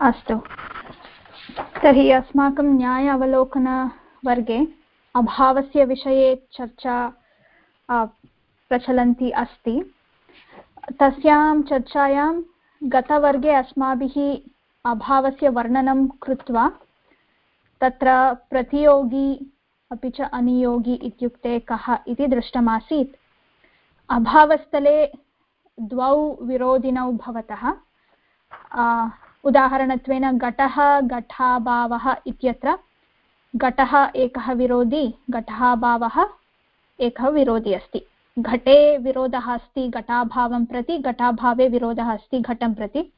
अस्तु। तर्हि अस्माकं न्याय अवलोकनवर्गे अभावस्य विषये चर्चा प्रचलन्ती अस्ति। तस्यां चर्चायां गतवर्गे अस्माभिः अभावस्य वर्णनं कृत्वा तत्र प्रतियोगी अपि च अनियोगी इत्युक्ते कः इति दृष्टमासीत्। अभावस्थले द्वौ विरोधिनौ भवतः। उदाहरणत्वेन घटः घटाभावः इत्यत्र घटः एकः विरोधी घटाभावः एकः विरोधी अस्ति। घटे विरोधः अस्ति, घटाभावं प्रति, घटाभावे विरोधः अस्ति, घटं प्रति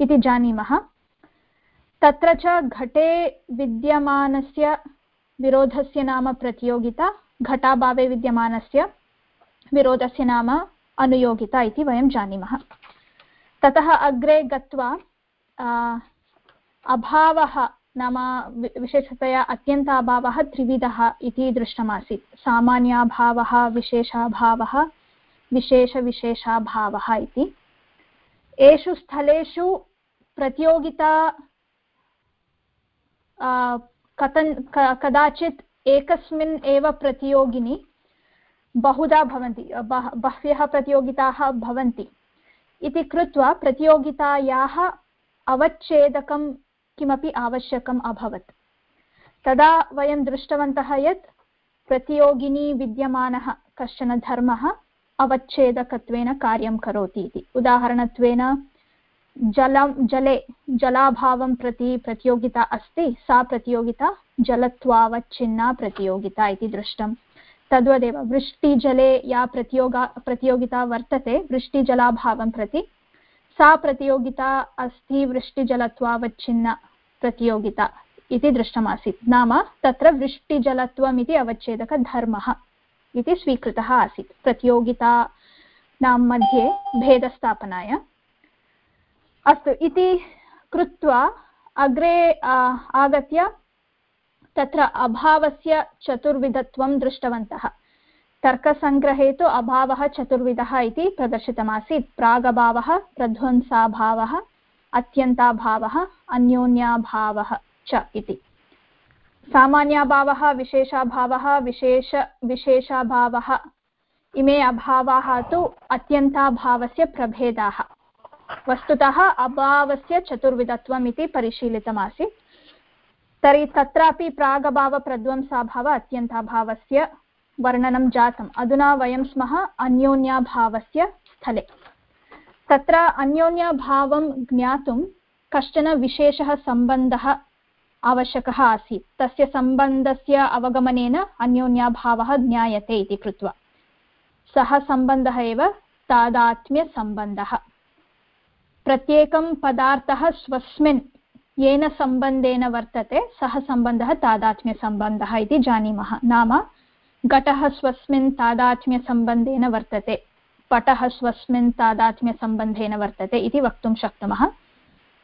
इति जानीमः। तत्र च घटे विद्यमानस्य विरोधस्य नाम प्रतियोगिता, घटाभावे विद्यमानस्य विरोधस्य नाम अनुयोगिता इति वयं जानीमः। ततः अग्रे गत्वा अभावः नाम विशेषतया अत्यन्ताभावः त्रिविधः इति दृष्टमासीत्। सामान्याभावः, विशेषाभावः, विशेषविशेषाभावः इति। एषु स्थलेषु प्रतियोगिता कथं कदाचित् एकस्मिन् एव प्रतियोगिनि बहुधा भवन्ति बह्व्यः प्रतियोगिताः भवन्ति। इति कृत्वा प्रतियोगितायाः अवच्छेदकं किमपि आवश्यकम् अभवत्। तदा वयं दृष्टवन्तः यत् प्रतियोगिनी विद्यमानः कश्चन धर्मः अवच्छेदकत्वेन कार्यं करोति इति। उदाहरणत्वेन जलं, जले, जलाभावं प्रति प्रतियोगिता अस्ति, सा प्रतियोगिता जलत्वावच्छिन्ना प्रतियोगिता इति दृष्टं। तद्वदेव, वृष्टिजले या प्रतियोगा, प्रतियोगिता वर्तते, वृष्टिजलाभावं प्रति सा प्रतियोगिता अस्ति वृष्टिजलत्वावच्छिन्न प्रतियोगिता इति दृष्टमासीत्। नाम तत्र वृष्टिजलत्वम् इति अवच्छेदकधर्मः इति स्वीकृतः आसीत्। प्रतियोगितानां मध्ये भेदस्थापनाय। अस्तु, इति कृत्वा अग्रे आगत्य तत्र अभावस्य चतुर्विधत्वं दृष्टवन्तः। तर्कसङ्ग्रहे तु अभावः चतुर्विधः इति प्रदर्शितमासीत्। प्रागभावः, प्रध्वंसाभावः, अत्यन्ताभावः, अन्योन्याभावः च इति। सामान्याभावः, विशेषाभावः, विशेष, विशेषाभावः, इमे अभावाः तु अत्यन्ताभावस्य प्रभेदाः। वस्तुतः अभावस्य चतुर्विधत्वम् इति परिशीलितमासीत्। तर्हि तत्रापि प्रागभावप्रध्वंसाभाव अत्यन्ताभावस्य वर्णनं जातम्। अधुना वयं स्मः अन्योन्याभावस्य स्थले। तत्र अन्योन्याभावं ज्ञातुं कश्चन विशेषः सम्बन्धः आवश्यकः आसीत्। तस्य सम्बन्धस्य अवगमनेन अन्योन्याभावः ज्ञायते इति कृत्वा। सः सम्बन्धः एव तादात्म्यसम्बन्धः। प्रत्येकं पदार्थः स्वस्मिन् येन सम्बन्धेन वर्तते, सः सम्बन्धः तादात्म्यसम्बन्धः इति जानीमः। नाम घटः स्वस्मिन् तादात्म्यसम्बन्धेन वर्तते। पटः स्वस्मिन् तादात्म्यसम्बन्धेन वर्तते इति वक्तुं शक्नुमः।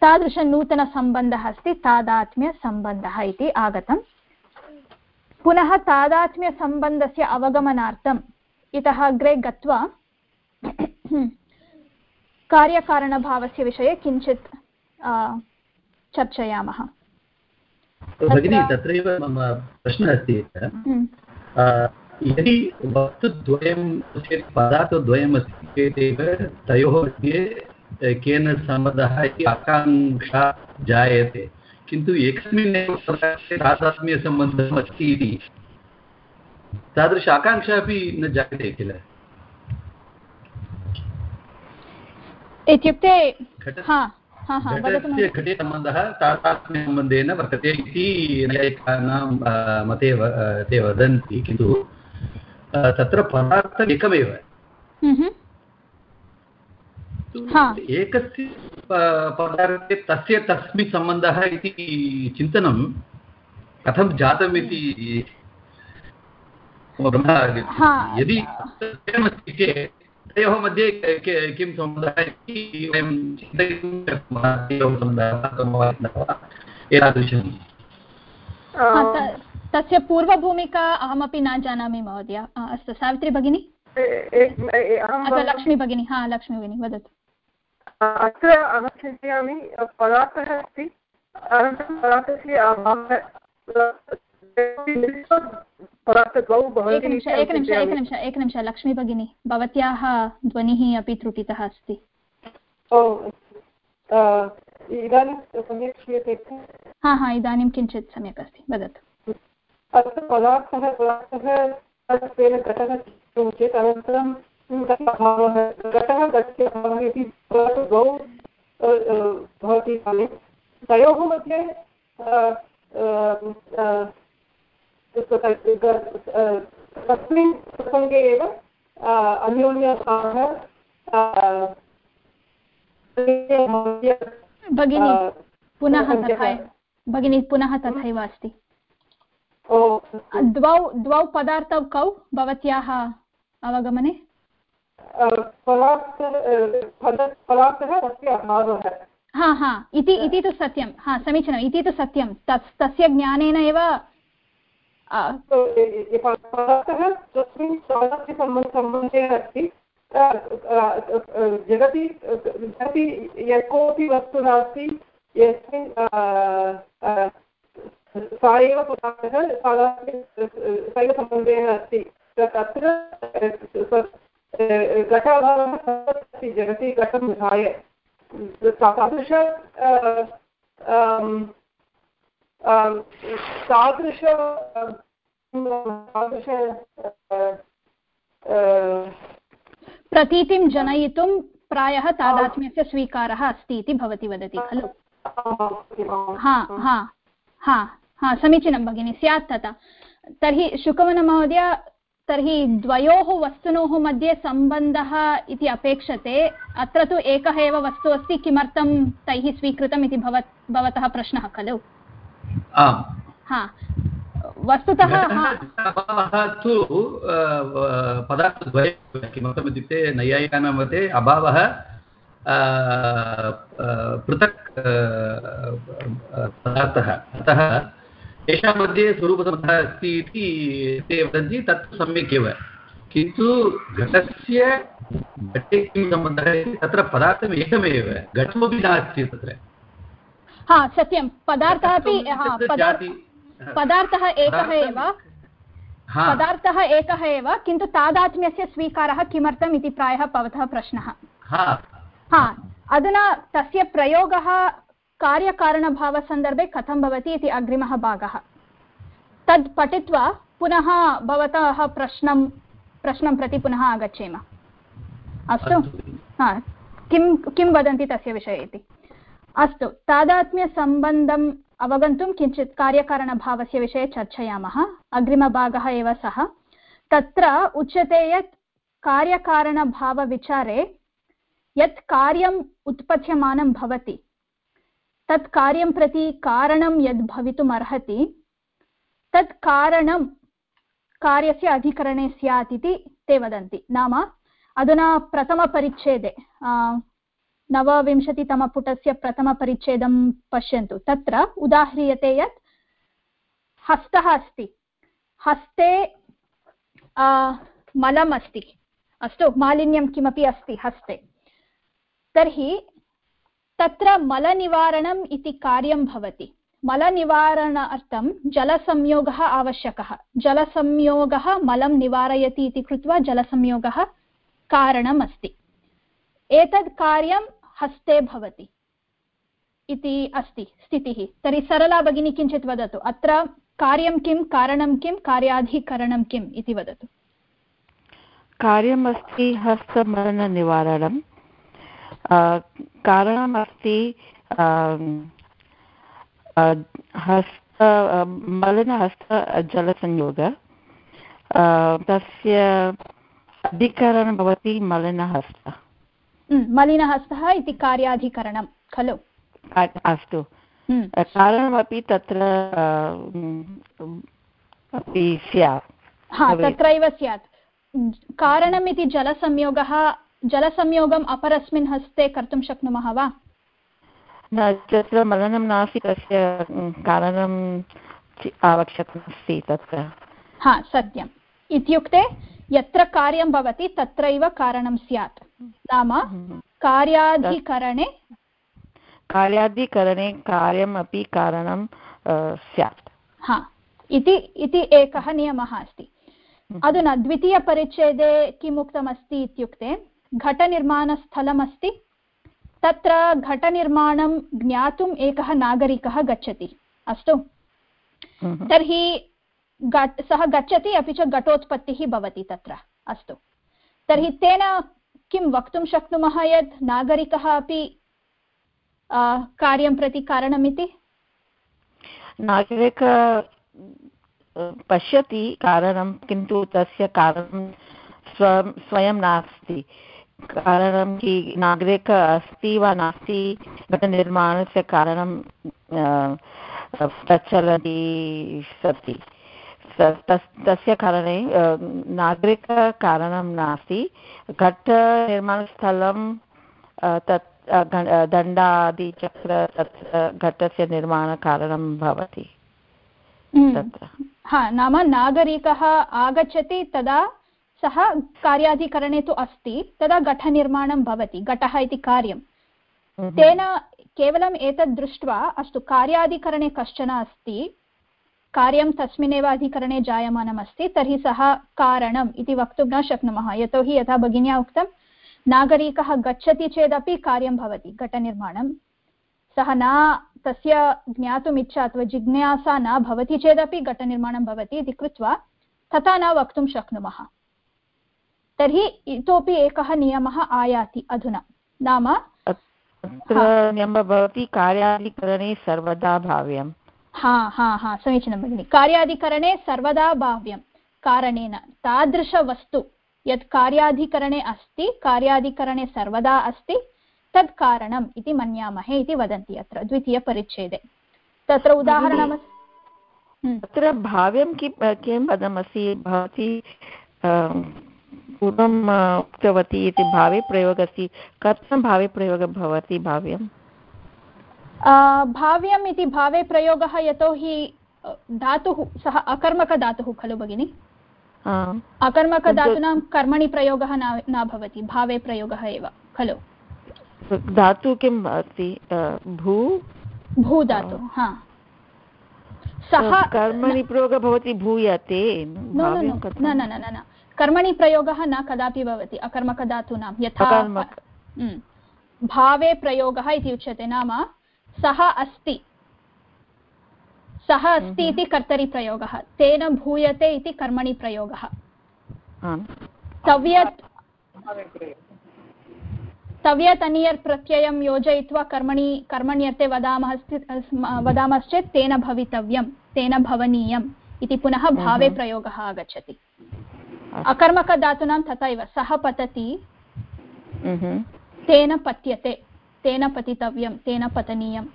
तादृशनूतनसम्बन्धः अस्ति तादात्म्यसम्बन्धः इति आगतम्। पुनः तादात्म्यसम्बन्धस्य अवगमनार्थम् इतः अग्रे गत्वा कार्यकारणभावस्य विषये किञ्चित् चर्चयामः। भगिनि तत्रैव मम प्रश्नः अस्ति। हम्म। यदि वस्तुद्वयं चेत् पदार्थद्वयमस्ति चेदेव तयोः मध्ये केन सम्बन्धः इति आकाङ्क्षा जायते। किन्तु एकस्मिन्नेव पदार्थे तादात्म्यसम्बन्धम् अस्ति इति तादृश आकाङ्क्षा अपि न जायते किल? इत्युक्ते घटस्य घटे सम्बन्धः तादात्म्यसम्बन्धेन वर्तते इति नैयायिकानां मते ते वदन्ति किन्तु तत्र पदार्थम् एकमेव एकस्य पदार्थे तस्य तस्मिन् सम्बन्धः इति चिन्तनं कथं जातम् इति यदि चेत् तयोः मध्ये किं सम्बन्धः इति वयं चिन्तयितुं शक्नुमः तयोः सम्बन्धः एतादृशं तस्य पूर्वभूमिका अहमपि न जानामि महोदय। अस्तु सावित्री भगिनी? लक्ष्मी भगिनी हा लक्ष्मी भगिनी वदतु। अत्र अहं चिन्तयामि पदार्थः अस्ति। अनन्तरं पदार्थस्य अभावः एकनिमिष एकनिमिष एकनिमिष एकनिमिष लक्ष्मी भगिनी भवत्याः ध्वनिः अपि त्रुटितः अस्ति। ओ इदानीं सम्यक् श्रूयते हा हा इदानीं किञ्चित् सम्यक् अस्ति वदतु। अत्र पदार्थः पदार्थः घटः चेत् अनन्तरं अभावः घटः घटस्य अभावः इति द्वौ भवति तयोः मध्ये तस्मिन् प्रसङ्गे एव अन्योन्यभावः भगिनी पुनः तथा भगिनी पुनः तथैव अस्ति द्वौ द्वौ पदार्थौ कौ भवत्याः अवगमने? पदार्थः तस्य अभावः हा। हा इति इति तु सत्यं। हा समीचीनम् इति तु सत्यं। तस् तस्य ज्ञानेन एव पदार्थः तस्मिन् सम्बन्धेन अस्ति जगति जगति, यः कोऽपि वस्तु नास्ति यस्मिन् सा एव पदार्थः सैवसम्बन्धेन अस्ति तत्र घटाभावः अस्ति जगति घटं विहाय तादृश तादृश तादृश प्रतीतिं जनयितुं प्रायः तादात्म्यस्य स्वीकारः अस्ति इति भवती वदति खलु? हा हा हा हा समीचीनं भगिनि स्यात् तथा। तर्हि शुकवनमहोदय तर्हि द्वयोः वस्तुनोः मध्ये सम्बन्धः इति अपेक्षते अत्र तु एकः एव वस्तु अस्ति किमर्थं तैः स्वीकृतम् इति भवतः प्रश्नः खलु? हा। वस्तुतः तु पदार्थद्वये किमर्थम् इत्युक्ते नैयायिकानां मते अभावः पृथक् पदार्थः। अतः तेषां मध्ये स्वरूपसम्बन्धः अस्ति इति ते वदन्ति तत् सम्यक् एव। किन्तु घटस्य घटे किं सम्बन्धः इति तत्र पदार्थम् एकमेव घटमपि नास्ति तत्र। हा सत्यं. पदार्थः अपि पदार्थः एकः एव। पदार्थः एकः एव किन्तु तादात्म्यस्य स्वीकारः किमर्थम् इति प्रायः भवतः प्रश्नः। हा। अधुना तस्य प्रयोगः कार्यकारणभावसन्दर्भे कथं भवति इति अग्रिमः भागः। तद् पठित्वा पुनः भवतः प्रश्नं प्रश्नं प्रति पुनः आगच्छेम। अस्तु। हा। किं किं वदन्ति तस्य विषये इति? अस्तु, तादात्म्यसम्बन्धम् अवगन्तुं किञ्चित् कार्यकारणभावस्य विषये चर्चयामः। अग्रिमभागः एव सः। तत्र उच्यते यत् कार्यकारणभावविचारे यत् कार्यम् उत्पद्यमानं भवति, तत् कार्यं प्रति कारणं यद् भवितुम् तत् कारणं कार्यस्य अधिकरणे स्यात् इति ते वदन्ति। नाम अधुना प्रथमपरिच्छेदे नवविंशतितमपुटस्य प्रथमपरिच्छेदं पश्यन्तु। तत्र उदाह्रियते यत् हस्तः अस्ति। हस्ते मलम् अस्ति। अस्तु, मालिन्यं किमपि अस्ति हस्ते। तर्हि तत्र मलनिवारणम् इति कार्यं भवति। मलनिवारणार्थं जलसंयोगः आवश्यकः। जलसंयोगः मलं निवारयति इति कृत्वा जलसंयोगः कारणम् अस्ति। एतद् कार्यं हस्ते भवति इति अस्ति स्थितिः। तर्हि सरला भगिनी किञ्चित् वदतु। अत्र कार्यं किं, कारणं किं, कार्याधिकरणं किम् इति वदतु। कार्यमस्ति हस्तमरणनिवारणं। कारणमस्ति हस्त मलिनहस्त तस्य अधिकरणं भवति मलिनहस्त। मलिनहस्तः इति कार्याधिकरणं खलु? अस्तु। कारणमपि तत्र अपि स्यात्। हा तत्रैव स्यात्। कारणम् इति जलसंयोगः जलसंयोगम् अपरस्मिन् हस्ते कर्तुं शक्नुमः वा? न तत्र मलनं नास्ति तस्य कारणम् आवश्यकमस्ति तत्र। हा सत्यम्। इत्युक्ते यत्र कार्यं भवति तत्रैव कारणं स्यात्। नाम कार्याधिकरणे कार्याधिकरणे कार्यम् अपि कारणं स्यात्। हा इति इति एकः नियमः अस्ति। अधुना द्वितीयपरिच्छेदे किम् उक्तमस्ति इत्युक्ते घटनिर्माणस्थलमस्ति तत्र घटनिर्माणं ज्ञातुम् एकः नागरिकः गच्छति। अस्तु? तर्हि घट् सः गच्छति, अपि च घटोत्पत्तिः भवति तत्र, अस्तु। तर्हि तेन किं वक्तुं शक्नुमः यत् नागरिकः अपि कार्यं प्रति कारणमिति? नागरिक पश्यति कारणं, किन्तु तस्य कारणं स्व, स्वयं नास्ति। कारणं कि नागरिक अस्ति वा नास्ति, घटनिर्माणस्य कारणं प्रचलति सति। तस्य कारणे नागरिककारणं नास्ति घटनिर्माणस्थलं तत् दण्डादिचक्र तत् घटस्य निर्माणकारणं भवति हम्म। तत्र हा नाम नागरिकः आगच्छति तदा सः कार्याधिकरणे तु अस्ति तदा घटनिर्माणं भवति घटः इति कार्यं हम्म। तेन केवलम् एतद् दृष्ट्वा अस्तु कार्याधिकरणे कश्चन अस्ति कार्यं तस्मिन्नेव अधिकरणे जायमानम् अस्ति तर्हि सः कारणम् इति वक्तुं न शक्नुमः। यतोहि यथा भगिन्या उक्तं नागरिकः गच्छति चेदपि कार्यं भवति घटनिर्माणं। सः न तस्य ज्ञातुम् इच्छा अथवा जिज्ञासा न भवति चेदपि घटनिर्माणं भवति इति कृत्वा तथा न वक्तुं शक्नुमः। तर्हि इतोपि एकः नियमः आयाति अधुना। नाम नियमः भवति कार्याधिकरणे सर्वदा भाव्यं हा हा हा समीचीनं भगिनि. कार्याधिकरणे सर्वदा भाव्यं. कारणेन तादृशवस्तु यत् कार्याधिकरणे अस्ति कार्याधिकरणे सर्वदा अस्ति तत् कारणम् इति मन्यामहे इति वदन्ति अत्र द्वितीयपरिच्छेदे. तत्र उदाहरणम् हम्म। तत्र भाव्यं कि किं पदमस्ति भवती पूर्वम् उक्तवती इति भावे प्रयोगः अस्ति कथं भावे प्रयोगः भवति भाव्यं भाव्यम् इति भावे प्रयोगः यतोहि धातुः सः अकर्मकधातुः खलु भगिनि? अकर्मकधातूनां कर्मणि प्रयोगः न भवति भावे प्रयोगः एव खलु। धातु किम् अस्ति? भू? भू धातु हा। सः कर्मणि प्रयोगः भवति भूयते न न न न कर्मणि प्रयोगः न कदापि भवति अकर्मकधातूनां यथा हम्म। भावे प्रयोगः इति उच्यते नाम सः अस्ति। सः अस्ति इति कर्तरिप्रयोगः तेन भूयते इति कर्मणि प्रयोगः। तव्यत् तव्यत् अनियर् प्रत्ययं योजयित्वा कर्मणि कर्मण्यर्थे वदामः वदामश्चेत् तेन भवितव्यं तेन भवनीयम् इति पुनः भावे प्रयोगः आगच्छति। अकर्मकधातूनां तथैव सः पतति तेन पत्यते। तेन पतितव्यं तेन पतनीयम्।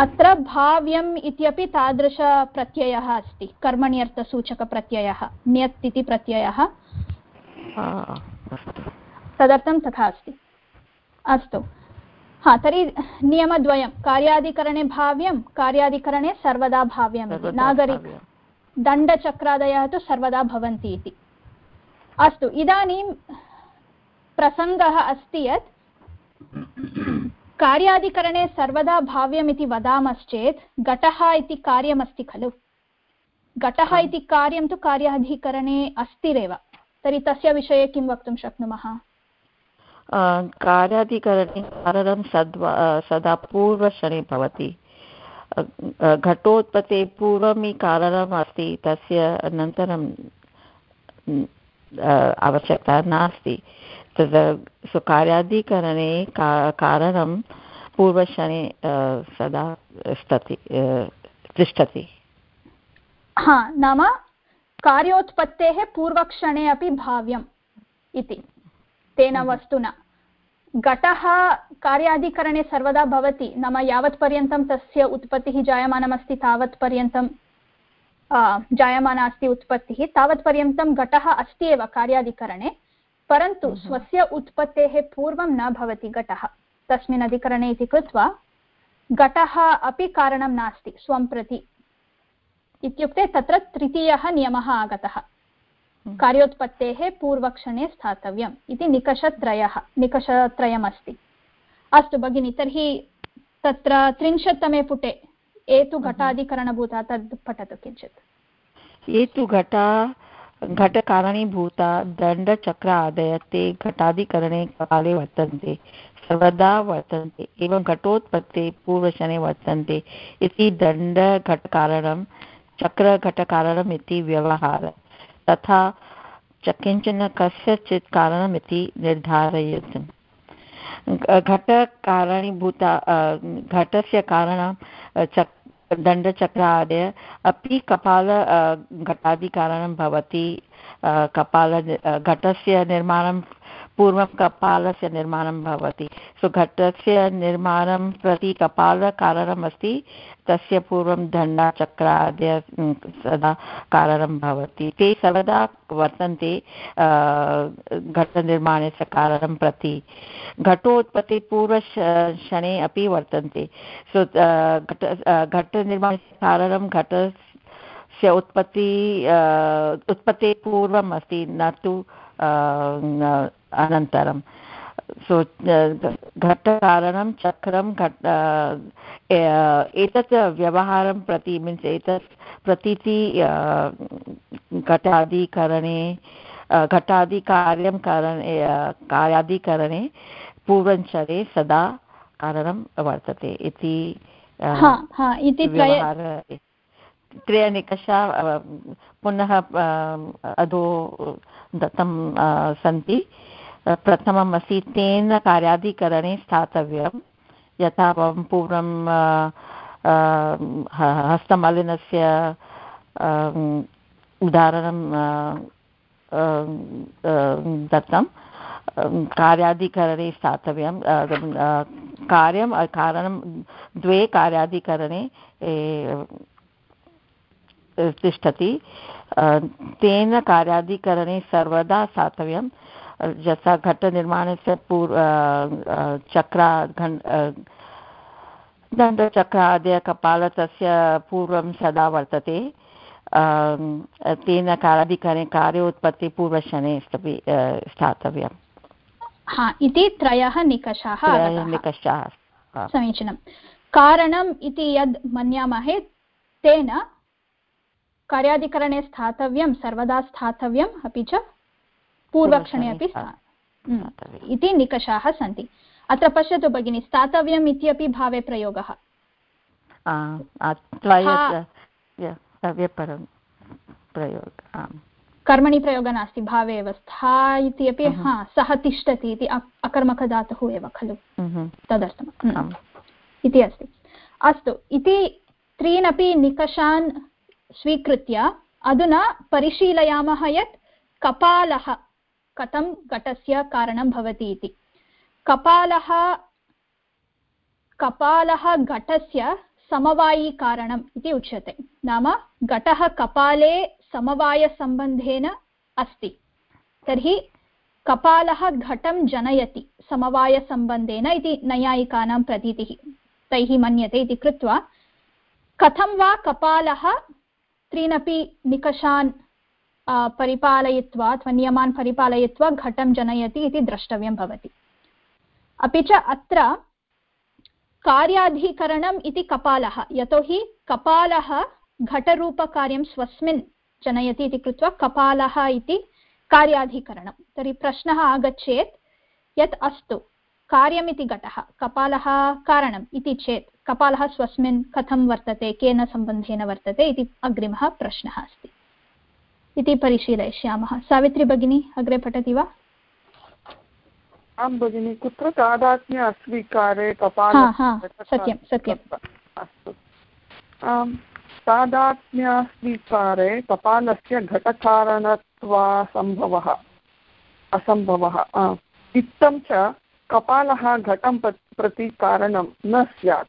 अत्र भाव्यम् इत्यपि तादृशप्रत्ययः अस्ति कर्मण्यर्थसूचकप्रत्ययः ण्यत् इति प्रत्ययः तदर्थं तथा अस्ति। अस्तु। हा तर्हि नियमद्वयं कार्याधिकरणे भाव्यं कार्याधिकरणे सर्वदा भाव्यम् इति नागरिक दण्डचक्रादयः तु सर्वदा भवन्ति इति। अस्तु इदानीं प्रसङ्गः अस्ति यत् कार्याधिकरणे सर्वदा भाव्यम् इति वदामश्चेत् घटः इति कार्यमस्ति खलु। घटः इति कार्यं तु कार्याधिकरणे अस्तिरेव। तर्हि तस्य विषये किं वक्तुं शक्नुमः? कार्याधिकरणे कारणं सद्वा सदा पूर्वक्षणे भवति। घटोत्पत्ते पूर्वं कारणम् अस्ति तस्य अनन्तरं आवश्यकता नास्ति। तद् कार्याधिकरणे का कारणं पूर्वक्षणे सदा स्तति तिष्ठति। हा नाम कार्योत्पत्तेः पूर्वक्षणे अपि भाव्यम् इति। तेन हम्म। वस्तुना। घटः कार्याधिकरणे सर्वदा भवति। नाम यावत्पर्यन्तं तस्य उत्पत्तिः जायमानमस्ति तावत्पर्यन्तं जायमाना अस्ति उत्पत्तिः। तावत्पर्यन्तं घटः अस्ति एव कार्याधिकरणे परन्तु हम्म। स्वस्य उत्पत्तेः पूर्वं न भवति घटः। तस्मिन् अधिकरणे इति कृत्वा घटः अपि कारणं नास्ति स्वं प्रति। इत्युक्ते तत्र तृतीयः नियमः आगतः। कार्योत्पत्तेः पूर्वक्षणे स्थातव्यम् इति निकषत्रयः निकषत्रयमस्ति। अस्तु भगिनि तर्हि तत्र त्रिंशत्तमे पुटे। एतु घटाधिकरणभूता तद् पठतु किञ्चित्। एतु घटा घटकारणीभूता दण्डचक्र आदय ते घटाधिकरणे काले वर्तन्ते, सर्वदा वर्तन्ते, एवं घटोत्पत्ते पूर्वशने वर्तन्ते इति दण्डघटकारणं चक्रघटकारणम् इति व्यवहार, तथा च किंचन कस्यचित् कारणमिति निर्धारयितुम् घटकारणीभूता घटस्य कारणं चक् दण्डचक्रादय अपि कपाल घटादिकारणं भवति। कपाल घटस्य निर्माणं पूर्वं कपालस्य निर्माणं भवति। सो घटस्य निर्माणं प्रति कपालकारणम् अस्ति तस्य पूर्वं दण्डाचक्रादय सदा कारणं भवति। ते सर्वदा वर्तन्ते घटनिर्माणस्य कारणं प्रति। घटोत्पत्ति पूर्वक्षणे अपि वर्तन्ते। सो घट घटनिर्माणस्य कारणं घटस्य उत्पत्ति उत्पत्तेः पूर्वम् अस्ति न तु अनन्तरं। सो घटकारणं चक्रं घट एतत् व्यवहारं प्रति मीन्स् एतत् प्रतीति घटादिकरणे घटादिकार्यं करणे कार्यादिकरणे पूर्वञ्चरे सदा कारणं वर्तते इति व्यवहार त्रयनिकषा पुनः अधो दत्तं सन्ति। प्रथमम् अस्ति तेन कार्याधिकरणे स्थातव्यं। यथा पूर्वं हस्तमलिनस्य उदाहरणं दत्तं। कार्याधिकरणे स्थातव्यं। कार्यं कारणं द्वे कार्याधिकरणे तिष्ठति। तेन कार्याधिकरणे सर्वदा स्थातव्यं यथा घटनिर्माणस्य पूर्व चक्रा दण्डचक्रादय कपाल तस्य पूर्वं सदा वर्तते। तेन कार्याधिकरणे कार्योत्पत्तिपूर्वशने स्थातव्यम्। हा इति त्रयः निकषाः निकषाः। समीचीनं कारणम् इति यद् मन्यामहे तेन कार्याधिकरणे स्थातव्यं सर्वदा स्थातव्यम् अपि च पूर्वक्षणे अपि इति निकषाः सन्ति। अत्र पश्यतु भगिनि स्थातव्यम् इत्यपि भावे प्रयोगः। कर्मणि प्रयोगः नास्ति भावे एव। स्था इति अपि हा सः तिष्ठति इति अकर्मकधातुः एव खलु। तदर्थम्। इति अस्ति। अस्तु इति त्रीनपि निकषान् स्वीकृत्य अधुना परिशीलयामः यत् कपालः कथं घटस्य कारणं भवति इति। कपालः कपालः घटस्य समवायिकारणम् इति उच्यते। नाम घटः कपाले समवायसम्बन्धेन अस्ति। तर्हि कपालः घटं जनयति समवायसम्बन्धेन इति नैयायिकानां प्रतीतिः। तैः मन्यते इति कृत्वा कथं वा कपालः त्रीनपि निकषान् परिपालयित्वा नियमान् परिपालयित्वा घटं जनयति इति द्रष्टव्यं भवति। अपि च अत्र कार्याधिकरणम् इति कपालः, यतोहि कपालः घटरूपकार्यं स्वस्मिन् जनयति इति कृत्वा कपालः इति कार्याधिकरणं। तर्हि प्रश्नः आगच्छेत्, यत् अस्तु। कार्यमिति घटः कपालः कारणम् इति चेत् कपालः स्वस्मिन् कथं वर्तते केन सम्बन्धेन वर्तते इति अग्रिमः प्रश्नः अस्ति। इति परिशीलयिष्यामः। सावित्री भगिनी अग्रे पठति वा? आं भगिनि कुत्र तादात्म्य अस्वीकारे कपाल सत्यं सत्यम् अस्तु? तादात्म्यस्वीकारे कपालस्य घटकारणत्वासम्भवः असम्भवः इत्थं च कपालः घटं प्रति कारणं न स्यात्।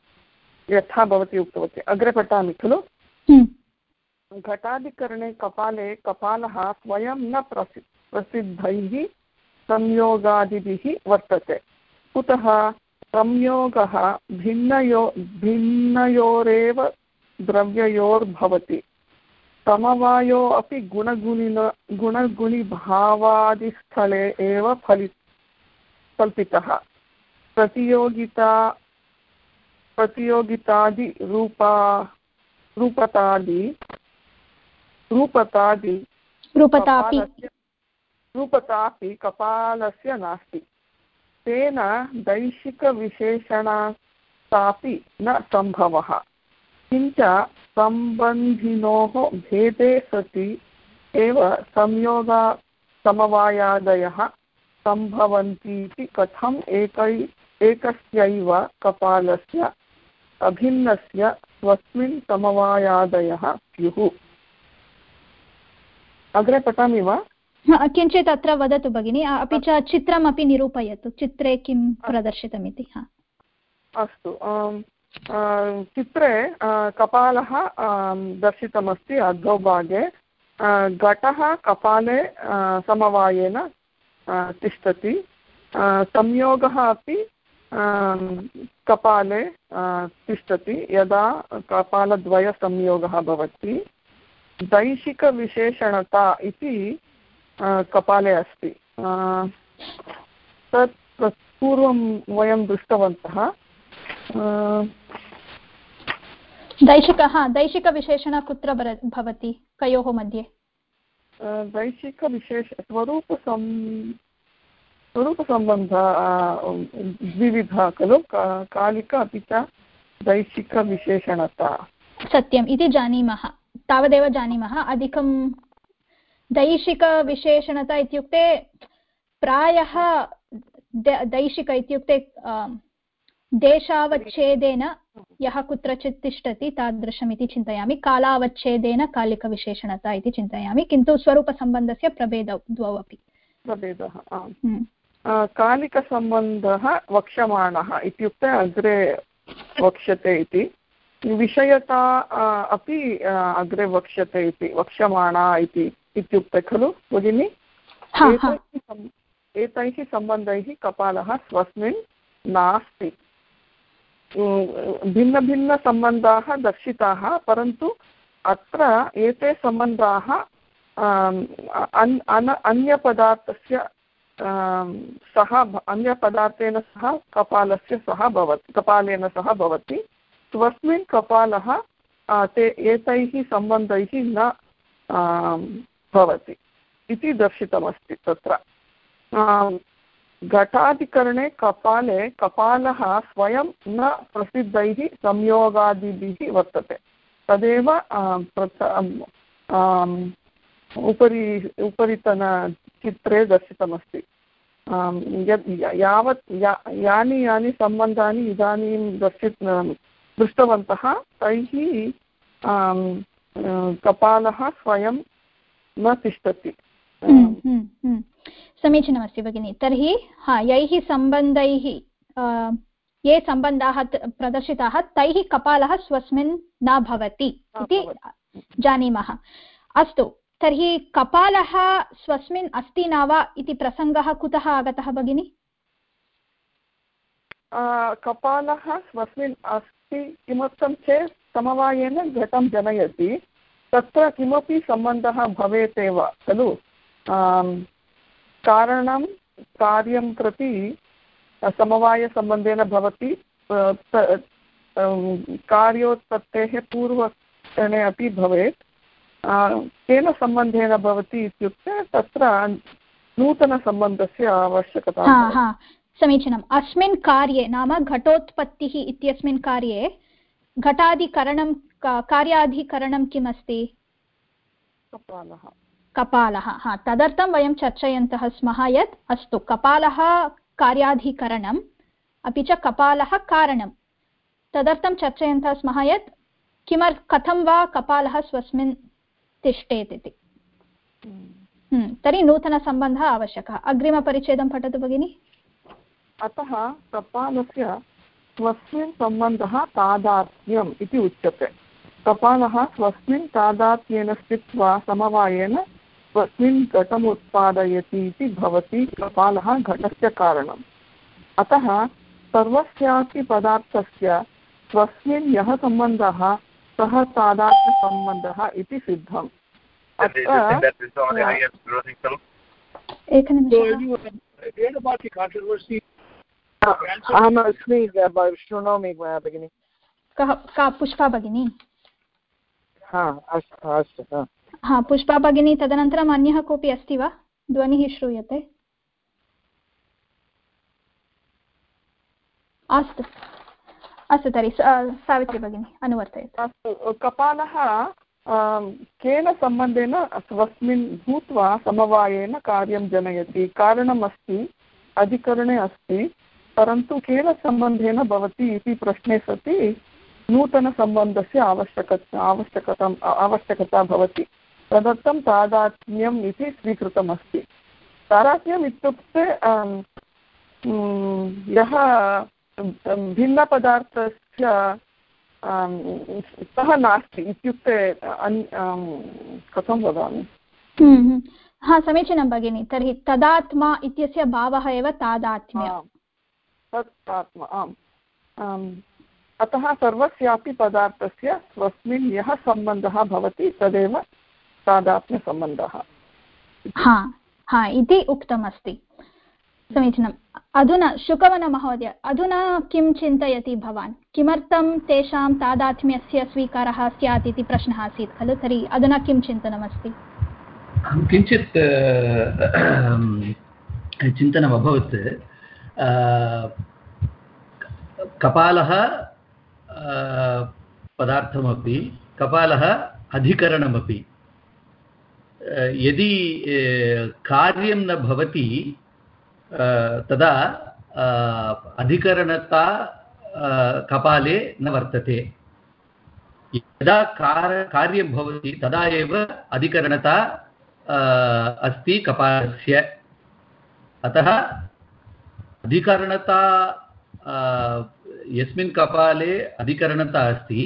यथा भवती उक्तवती। अग्रे पठामि खलु? हम्म। घटाधिकरणे कपाले कपालः स्वयं न प्रसि प्रसिद्धैः संयोगादिभिः वर्तते। कुतः? संयोगः भिन्नयो भिन्नयोरेव द्रव्ययोर्भवति। समवायो अपि गुणगुणिन गुणगुणिभावादिस्थले एव फलि कल्पितः। प्रतियोगिता प्रतियोगितादिरूपा रूपतादि रूपतादि रूपतापि। रूपतापि कपालस्य नास्ति। तेन दैशिकविशेषणतापि न सम्भवः। किञ्च सम्बन्धिनोः भेदे सति एव संयोगा समवायादयः। सम्भवन्तीति कथम् एकै एकस्यैव कपालस्य अभिन्नस्य स्वस्मिन् समवायादयः स्युः। अग्रे पठामि वा? किञ्चित् अत्र वदतु भगिनि। अपि च चित्रमपि निरूपयतु। चित्रे किं प्रदर्शितमिति अस्तु। चित्रे कपालः दर्शितमस्ति अधोभागे घटः कपाले समवायेन तिष्ठति। संयोगः अपि कपाले तिष्ठति। यदा कपालद्वयसंयोगः भवति, दैशिकविशेषणता इति कपाले अस्ति। तत् पूर्वं वयं दृष्टवन्तः। दैशिकः, दैशिकविशेषण कुत्र भवति? कयोः मध्ये? दैशिकविशेष स्वरूपसं स्वरूपसम्बन्धः द्विविधः खलु? कालिक अपि च दैशिकविशेषणता सत्यम्, इति जानीमः। तावदेव जानीमः। अधिकं दैशिकविशेषणता इत्युक्ते प्रायः दैशिक इत्युक्ते देशावच्छेदेन यः कुत्रचित् तिष्ठति तादृशमिति चिन्तयामि। कालावच्छेदेन कालिकविशेषणता इति चिन्तयामि। किन्तु स्वरूपसम्बन्धस्य प्रभेदौ द्वौ अपि प्रभेदः कालिकसम्बन्धः वक्ष्यमाणः इत्युक्ते अग्रे वक्ष्यते इति। विषयता अपि अग्रे वक्ष्यते इति। वक्ष्यमाणा इति इत्युक्ते खलु भगिनि? एतैः सम्बन्धैः कपालः स्वस्मिन् नास्ति। भिन्नभिन्नसम्बन्धाः दर्शिताः, परन्तु अत्र एते सम्बन्धाः अन्यपदार्थस्य सह, अन्यपदार्थेन सह कपालस्य सह भवति, कपालेन सह भवति। स्वस्मिन् कपालः ते, एतैः सम्बन्धैः न भवति इति दर्शितमस्ति तत्र। घटाधिकरणे कपाले कपालः स्वयं न प्रसिद्धैः संयोगादिभिः वर्तते। तदेव उपरि उपरितनचित्रे दर्शितमस्ति। यत् यावत् या यानि यानि सम्बन्धानि इदानीं दर्शि दृष्टवन्तः तैः कपालः स्वयं न तिष्ठति। हम्म। समीचीनमस्ति भगिनि। तर्हि हा यैः सम्बन्धैः ये सम्बन्धाः प्रदर्शिताः तैः कपालः स्वस्मिन् न भवति इति जानीमः। अस्तु तर्हि कपालः स्वस्मिन् अस्ति न वा इति प्रसङ्गः कुतः आगतः भगिनि? कपालः स्वस्मिन् अस्ति किमर्थं चेत् समवायेन घटं जनयति तत्र किमपि सम्बन्धः भवेत् एव खलु? कारणं कार्यं प्रति समवायसम्बन्धेन भवति कार्योत्पत्तेः पूर्वक्षणे अपि भवेत्। केन सम्बन्धेन भवति इत्युक्ते तत्र नूतनसम्बन्धस्य आवश्यकता समीचीनम्। अस्मिन् कार्ये नाम घटोत्पत्तिः इत्यस्मिन् कार्ये घटाधिकरणं कार्याधिकरणं किमस्ति? कपालः। कपालः। हा तदर्थं वयं चर्चयन्तः स्मः यत् अस्तु कपालः कार्याधिकरणम् अपि च कपालः कारणं तदर्थं चर्चयन्तः स्मः यत् किमर् कथं वा कपालः स्वस्मिन् तिष्ठेत् इति। हम्म, तर्हि नूतनसम्बन्धः आवश्यकः। अग्रिमपरिच्छेदं पठतु भगिनि। अतः कपालस्य स्वस्मिन् सम्बन्धः तादात्म्यम् इति उच्यते। कपालः स्वस्मिन् तादात्म्येन स्थित्वा समवायेन स्वस्मिन् घटम् उत्पादयति इति भवति कपालः घटस्य कारणम्। अतः सर्वस्यापि पदार्थस्य स्वस्मिन् यः सम्बन्धः सः तादात्म्यसम्बन्धः इति सिद्धम्। अहमस्मि शृणोमि भगिनि। कः का पुष्पा भगिनी? हा अस्तु अस्तु हा, पुष्पा भगिनी, तदनन्तरम् अन्यः कोऽपि अस्ति वा? ध्वनिः श्रूयते। अस्तु। अस्तु तर्हि सावित्री भगिनी, अनुवर्तयतु। अस्तु, कपालः केन सम्बन्धेन स्वस्मिन् भूत्वा समवायेन कार्यं जनयति? कारणम् अस्ति अधिकरणे अस्ति, परन्तु केन सम्बन्धेन भवति इति प्रश्ने सति नूतनसम्बन्धस्य आवश्यक आवश्यकता आवश्यकता भवति। तदर्थं तादात्म्यम् इति स्वीकृतमस्ति। तादात्म्यम् इत्युक्ते यः भिन्नपदार्थस्य सः नास्ति इत्युक्ते कथं वदामि? हम्म, हम्म। हा समीचीनं भगिनि। तर्हि तदात्मा इत्यस्य भावः एव तादात्म्य। तत् आत्मा आम्। अतः सर्वस्यापि पदार्थस्य स्वस्मिन् यः सम्बन्धः भवति तदेव तादात्म्यसम्बन्धः हा हा इति उक्तमस्ति। समीचीनम्। अधुना शुकवनमहोदय अधुना किं चिन्तयति भवान्? किमर्थं तेषां तादात्म्यस्य स्वीकारः स्यात् इति प्रश्नः आसीत् खलु? तर्हि अधुना किं चिन्तनमस्ति? किञ्चित् चिन्तनम् अभवत्। कपालः पदार्थमपि कपालः अधिकरणमपि। यदि कार्यं न भवति तदा अधिकरणता कपाले न वर्तते। यदा कार, कार्यं भवति, तदा एव अधिकरणता अस्ति कपालस्य। अतः, अधिकरणता यस्मिन् कपाले अधिकरणता अस्ति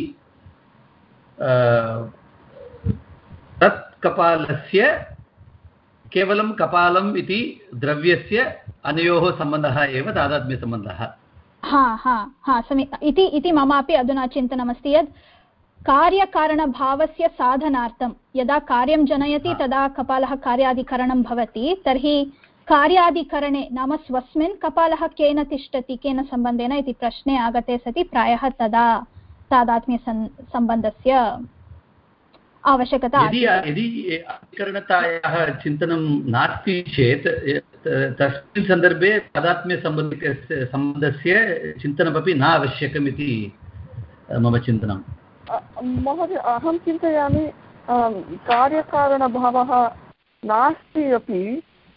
तत् कपालस्य केवलं कपालम् इति द्रव्यस्य अनयोः सम्बन्धः एव तादात्म्यसम्बन्धः हा हा हा समी इति इति ममापि अधुना चिन्तनमस्ति यत् कार्यकारणभावस्य साधनार्थं यदा कार्यं जनयति तदा कपालः कार्याधिकरणं भवति तर्हि कार्यादिकरणे नाम स्वस्मिन् कपालः केन तिष्ठति केन सम्बन्धेन इति प्रश्ने आगते सति प्रायः तदा तादात्म्यसम्बन्धस्य आवश्यकता यदि अधिकरणतायाः चिन्तनं नास्ति चेत् तस्मिन् सन्दर्भे तादात्म्यसम्बन्धिकस्य सम्बन्धस्य चिन्तनमपि न आवश्यकम् इति मम चिन्तनं महोदय अहं चिन्तयामि कार्यकारणभावः नास्ति अपि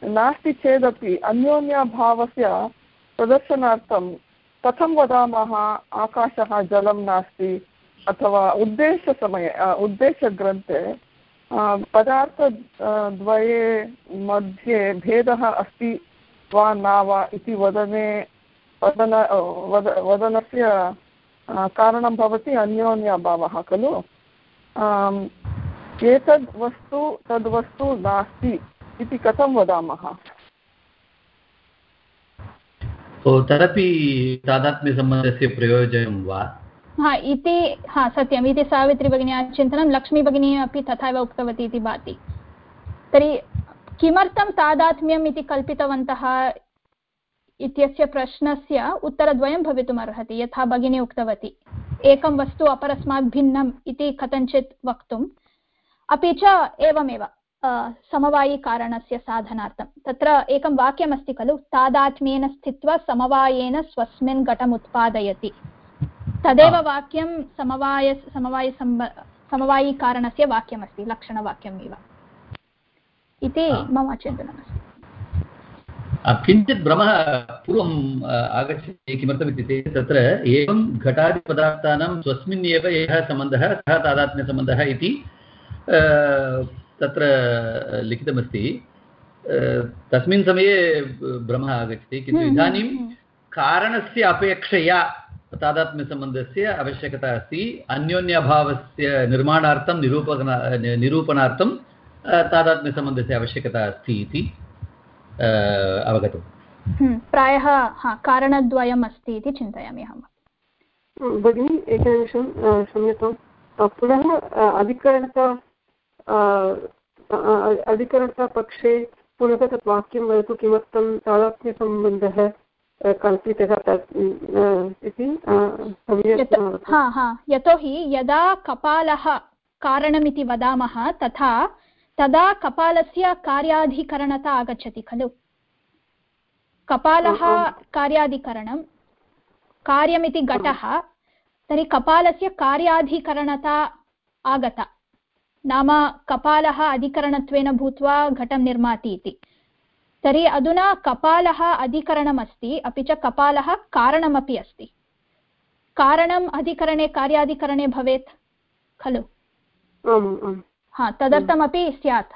नास्ति चेदपि अन्योन्यभावस्य प्रदर्शनार्थं कथं वदामः? आकाशः जलं नास्ति अथवा उद्देशसमये उद्देशग्रन्थे पदार्थद्वये मध्ये भेदः अस्ति वा न वा इति वदने, वदन वद, वदनस्य कारणं भवति अन्योन्यभावः, खलु? एतद् वस्तु तद्वस्तु नास्ति इति कथं वदामः? तदपि तादात्म्यसम्बन्धस्य प्रयोजनं वा? हा, इति, हा, सत्यम्, इति सावित्री भगिन्याः चिन्तनं लक्ष्मी भगिनी अपि तथैव उक्तवती इति भाति। तर्हि किमर्थं तादात्म्यम् इति कल्पितवन्तः इत्यस्य प्रश्नस्य उत्तरद्वयं भवितुम् अर्हति यथा भगिनी उक्तवती। एकं वस्तु अपरस्मात् भिन्नम् इति कथञ्चित् वक्तुम्। अपि च एवमेव समवायिकारणस्य साधनार्थं। तत्र एकं वाक्यमस्ति खलु, तादात्म्येन स्थित्वा समवायेन स्वस्मिन् घटम् उत्पादयति तदेव वाक्यं समवाय समवायसम्ब समवायिकारणस्य वाक्यमस्ति लक्षणवाक्यम् इव। इति मम चिन्तनमस्ति किञ्चित् भ्रमः पूर्वम् आगच्छति किमर्थमित्युक्ते तत्र एवं घटादिपदार्थानां स्वस्मिन् एव एकः सम्बन्धः सः तादात्म्यसम्बन्धः इति तत्र लिखितमस्ति। तस्मिन् समये भ्रमः आगच्छति किन्तु हम्म, इदानीं हम्म, हम्म। कारणस्य अपेक्षया तादात्म्यसम्बन्धस्य आवश्यकता अस्ति। अन्योन्यभावस्य निर्माणार्थं निरूपण निरूपणार्थं तादात्म्यसम्बन्धस्य आवश्यकता अस्ति इति अवगतं। प्रायः हा कारणद्वयम् अस्ति इति चिन्तयामि अहं भगिनि एकनिमिषं क्षम्यताम्। पुनः अधिकरणता अधिकरणतापक्षे पुनः तत् वाक्यं वदतु किमर्थं तादात्म्यसम्बन्धः? कल्पितः तत् इति हा हा यतोहि यदा कपालः कारणमिति वदामः तथा तदा कपालस्य कार्याधिकरणता आगच्छति खलु? कपालः कार्याधिकरणं कार्यमिति घटः तर्हि कपालस्य कार्याधिकरणता आगता। नाम कपालः अधिकरणत्वेन भूत्वा घटं निर्माति इति। तर्हि अधुना कपालः अधिकरणमस्ति अपि च कपालः कारणमपि अस्ति। कारणम् अधिकरणे कार्याधिकरणे भवेत् खलु? हा तदर्थमपि स्यात्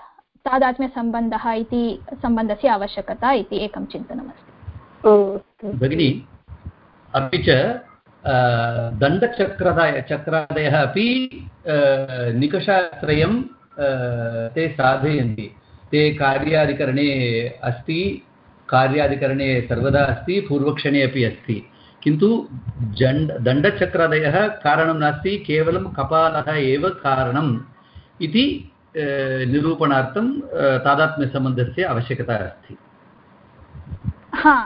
तादात्म्यसम्बन्धः इति सम्बन्धस्य आवश्यकता इति एकं चिन्तनमस्ति। भगिनि अपि च दण्डचक्रदाय चक्रादयः अपि निकषात्रयं ते साधयन्ति। ते कार्याधिकरणे अस्ति, कार्याधिकरणे सर्वदा अस्ति, पूर्वक्षणे अपि अस्ति। किन्तु जण्ड, दण्डचक्रादयः कारणं नास्ति, केवलं कपालः एव कारणम् इति निरूपणार्थं तादात्म्यसम्बन्धस्य आवश्यकता अस्ति। हा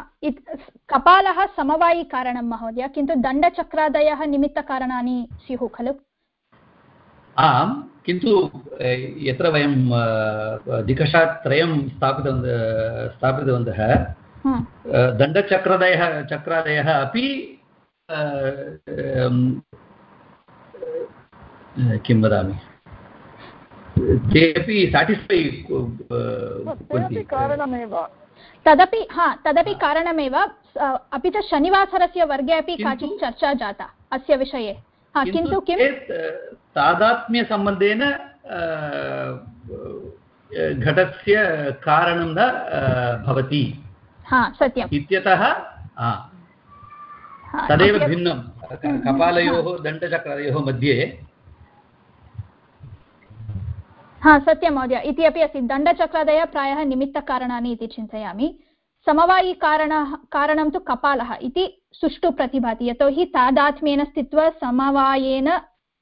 कपालः समवायिकारणं महोदय, किन्तु दण्डचक्रादयः निमित्तकारणानि स्युः, खलु? आम् किन्तु यत्र वयं दिकषात्रयं स्थापितवन्तः स्थापितवन्तः दण्डचक्रदयः चक्रादयः अपि किं वदामि? ते अपि साटिस्फै कारणमेव। तदपि हा तदपि कारणमेव अपि च शनिवासरस्य वर्गे अपि काचित् चर्चा जाता अस्य विषये। हा किन्तु किं तादात्म्यसम्बन्धेन घटस्य कारणं न भवति। हा सत्यम्। इत्यतः तदेव भिन्नं। कपालयोः दण्डचक्रयोः मध्ये। हा सत्यं महोदय। इति अपि अस्ति। दण्डचक्रादयः प्रायः निमित्तकारणानि इति चिन्तयामि। समवायिकारणः कारणं तु कपालः इति सुष्ठु प्रतिभाति यतोहि तादात्म्येन स्थित्वा समवायेन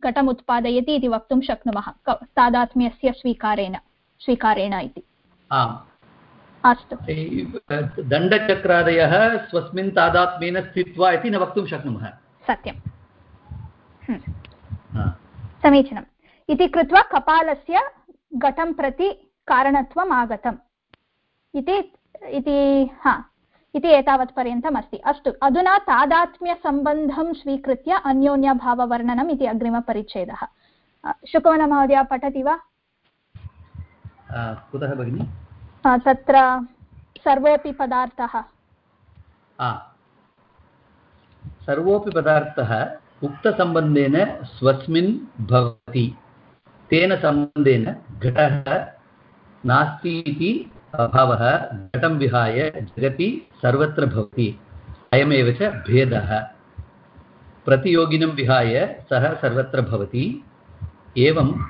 घटम् उत्पादयति इति वक्तुं शक्नुमः। तादात्म्यस्य स्वीकारेण स्वीकारेण इति। अस्तु। दण्डचक्रादयः स्वस्मिन् तादात्म्येन स्थित्वा इति न वक्तुं शक्नुमः। सत्यं समीचीनम्। इति कृत्वा कपालस्य घटं प्रति कारणत्वम् आगतम् इति इति हा। इति एतावत्पर्यन्तम् अस्ति अस्तु अधुना तादात्म्यसम्बन्धं स्वीकृत्य अन्योन्यभाववर्णनम् इति अग्रिमपरिच्छेदः। शुकवनमहोदय पठति वा? कुतः भगिनि? तत्र सर्वोऽपि पदार्थः। सर्वोऽपि पदार्थः उक्तसम्बन्धेन स्वस्मिन् भवति। तेन सम्बन्धेन घटः नास्ति इति अभावः घटं विहाय जगति सर्वत्र भवति। अयमेव च भेदः। प्रतियोगिनं विहाय सः सर्वत्र भवति। एवं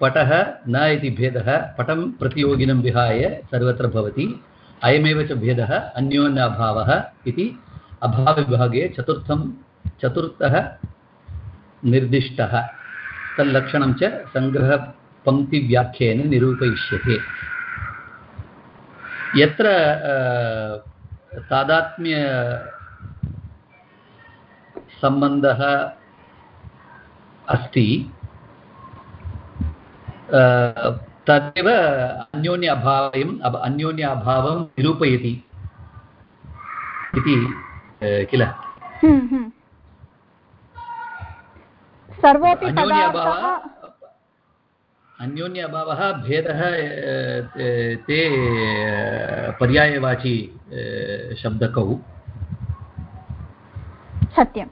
पटः न इति भेदः, पटं प्रतियोगिनं विहाय सर्वत्र भवति। अयमेव च भेदः, अन्योन्याभावः इति अभावविभागे चतुर्थं, चतुर्थः निर्दिष्टः। तल्लक्षणं च सङ्ग्रहपङ्क्तिव्याख्येन निरूपयिष्यते। यत्र तादात्म्यसम्बन्धः अस्ति तदेव अन्योन्य अभावम् अन्योन्य अभावं निरूपयति इति किल हम्म, हम्म। सर्वोऽपि अन्योन्य अभावः भेदः ते पर्यायवाची शब्दकौ। सत्यम्।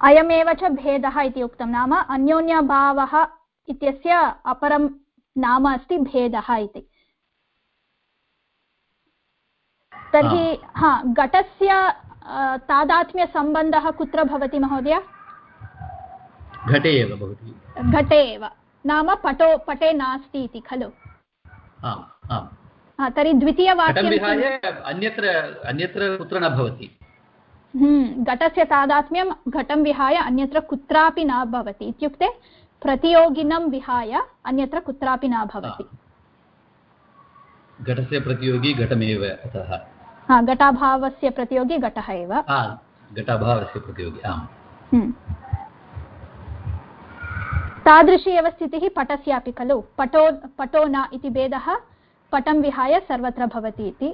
अयमेव च भेदः इति उक्तं नाम अन्योन्यभावः इत्यस्य अपरं नाम अस्ति भेदः इति। तर्हि हा। घटस्य तादात्म्यसम्बन्धः कुत्र भवति महोदय? घटे एव भवति। घटे एव। नाम पटो पटे नास्ति इति खलु? तर्हि द्वितीयवाक्यं अन्यत्र अन्यत्र कुत्र न भवति? हम्म, घटस्य तादात्म्यं घटं विहाय अन्यत्र कुत्रापि न भवति। इत्युक्ते प्रतियोगिनं विहाय अन्यत्र कुत्रापि न भवति। घटस्य प्रतियोगी घटमेव अतः। हा घटाभावस्य प्रतियोगी घटः एव। घटाभावस्य प्रतियोगी आम्। हम्म। तादृशी एव स्थितिः पटस्यापि खलु। पटो पटो न इति भेदः पटं विहाय सर्वत्र भवति इति।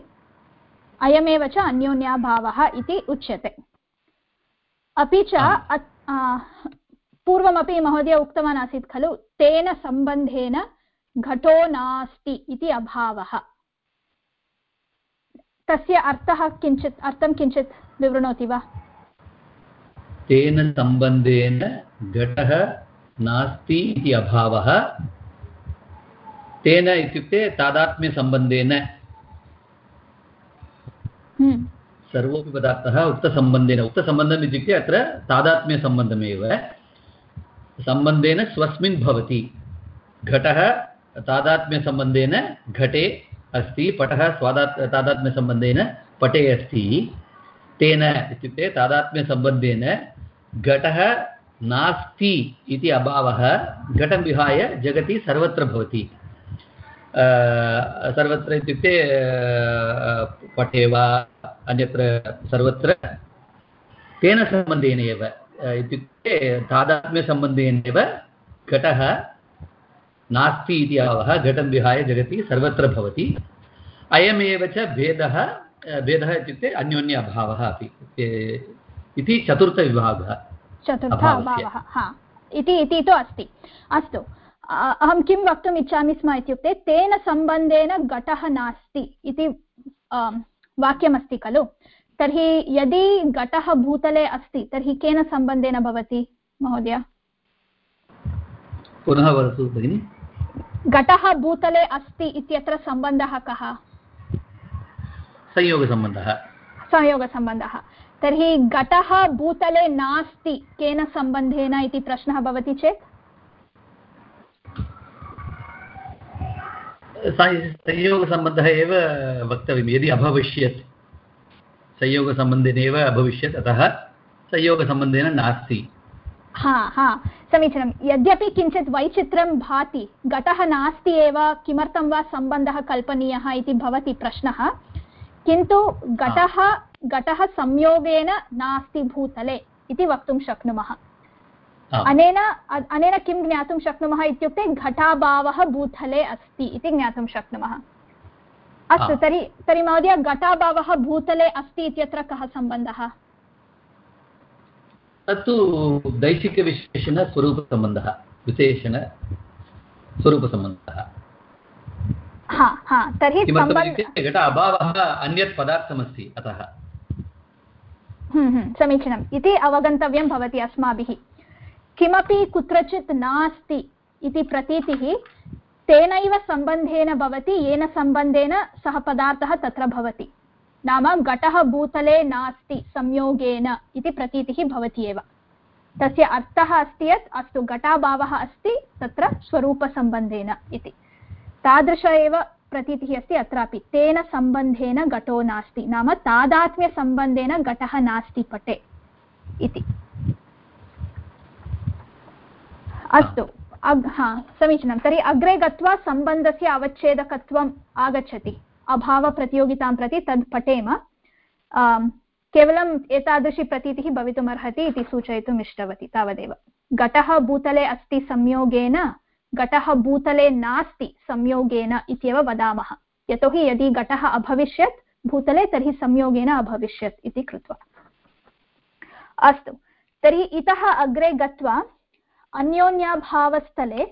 अयमेव च अन्योन्याभावः इति उच्यते। अपि च पूर्वमपि महोदय उक्तवान् आसीत् खलु तेन सम्बन्धेन घटो नास्ति इति अभावः। तस्य अर्थः किञ्चित् अर्थं किञ्चित् विवृणोति वा? तेन सम्बन्धेन घटः नास्ति इति अभावः। तेन इत्युक्ते तादात्म्यसम्बन्धेन। हम्म, सर्वोऽपि पदार्थः उक्तसम्बन्धेन। उक्तसम्बन्धम् इत्युक्ते अत्र तादात्म्यसम्बन्धमेव। सम्बन्धेन स्वस्मिन् भवति। घटः तादात्म्यसम्बन्धेन घटे अस्ति। पटः स्वादात् तादात्म्यसम्बन्धेन पटे अस्ति। तेन इत्युक्ते तादात्म्यसम्बन्धेन घटः नास्ति इति अभावः। घटं विहाय जगति सर्वत्र भवति। सर्वत्र इत्युक्ते पटे वा, अन्यत्र सर्वत्र। तेन सम्बन्धेन एव। इत्युक्ते तादात्म्यसम्बन्धेन एव घटः नास्ति इति अभावः। घटं विहाय जगति सर्वत्र भवति। अयमेव च भेदः भेदः इत्युक्ते अन्योन्य अभावः अपि इति चतुर्थविभागः। चतुर्थ। अभावः हा। इति इति तु अस्ति। अस्तु। अहं किं वक्तुम् इच्छामि स्म इत्युक्ते तेन सम्बन्धेन घटः नास्ति इति वाक्यमस्ति खलु। तर्हि यदि घटः भूतले अस्ति तर्हि केन सम्बन्धेन भवति महोदय? पुनः वदतु भगिनि। घटः भूतले अस्ति इत्यत्र सम्बन्धः कः? संयोगसम्बन्धः। संयोगसम्बन्धः। तर्हि घटः भूतले नास्ति केन सम्बन्धेन इति प्रश्नः भवति चेत्? संयोगसम्बन्धः एव वक्तव्यं यदि अभविष्यत्। संयोगसम्बन्धेन एव अभविष्यत् अतः संयोगसम्बन्धेन नास्ति। हा हा समीचीनं। यद्यपि किञ्चित् वैचित्र्यं भाति घटः नास्ति एव किमर्थं वा सम्बन्धः कल्पनीयः इति भवति प्रश्नः। किन्तु घटः घटः संयोगेन नास्ति भूतले इति वक्तुं शक्नुमः। अनेन अनेन किं ज्ञातुं शक्नुमः इत्युक्ते घटाभावः भूतले अस्ति इति ज्ञातुं शक्नुमः। अस्तु तर्हि तर्हि महोदय घटाभावः भूतले अस्ति इत्यत्र कः सम्बन्धः? तत्तु दैशिकविशेषणस्वरूपसम्बन्धः विशेषण स्वरूपसम्बन्धः हा हा तर्हि घट अभावः अन्यत् पदार्थमस्ति अतः। समीचीनम्. इति अवगन्तव्यं भवति अस्माभिः. किमपि कुत्रचित् नास्ति इति प्रतीतिः तेनैव सम्बन्धेन भवति, येन सम्बन्धेन सः पदार्थः तत्र भवति. नाम घटः भूतले नास्ति, संयोगेन इति प्रतीतिः भवति एव. तस्य अर्थः अस्ति यत्, अस्तु घटाभावः अस्ति, तत्र स्वरूपसम्बन्धेन इति. तादृश एव प्रतीतिः अस्ति अत्रापि। तेन सम्बन्धेन घटो नास्ति। नाम तादात्म्यसम्बन्धेन घटः नास्ति पटे इति। अस्तु। अग् हा, समीचीनं। तर्हि अग्रे गत्वा सम्बन्धस्य अवच्छेदकत्वम् आगच्छति। अभावप्रतियोगितां प्रति तद् पठेम केवलम् एतादृशी प्रतीतिः भवितुमर्हति इति सूचयितुम् इष्टवती तावदेव। घटः भूतले अस्ति संयोगेन घटः भूतले नास्ति संयोगेन इत्येव वदामः। यतोहि यदि घटः अभविष्यत् भूतले तर्हि संयोगेन अभविष्यत् इति कृत्वा। अस्तु तर्हि इतः अग्रे गत्वा अन्योन्याभावस्थले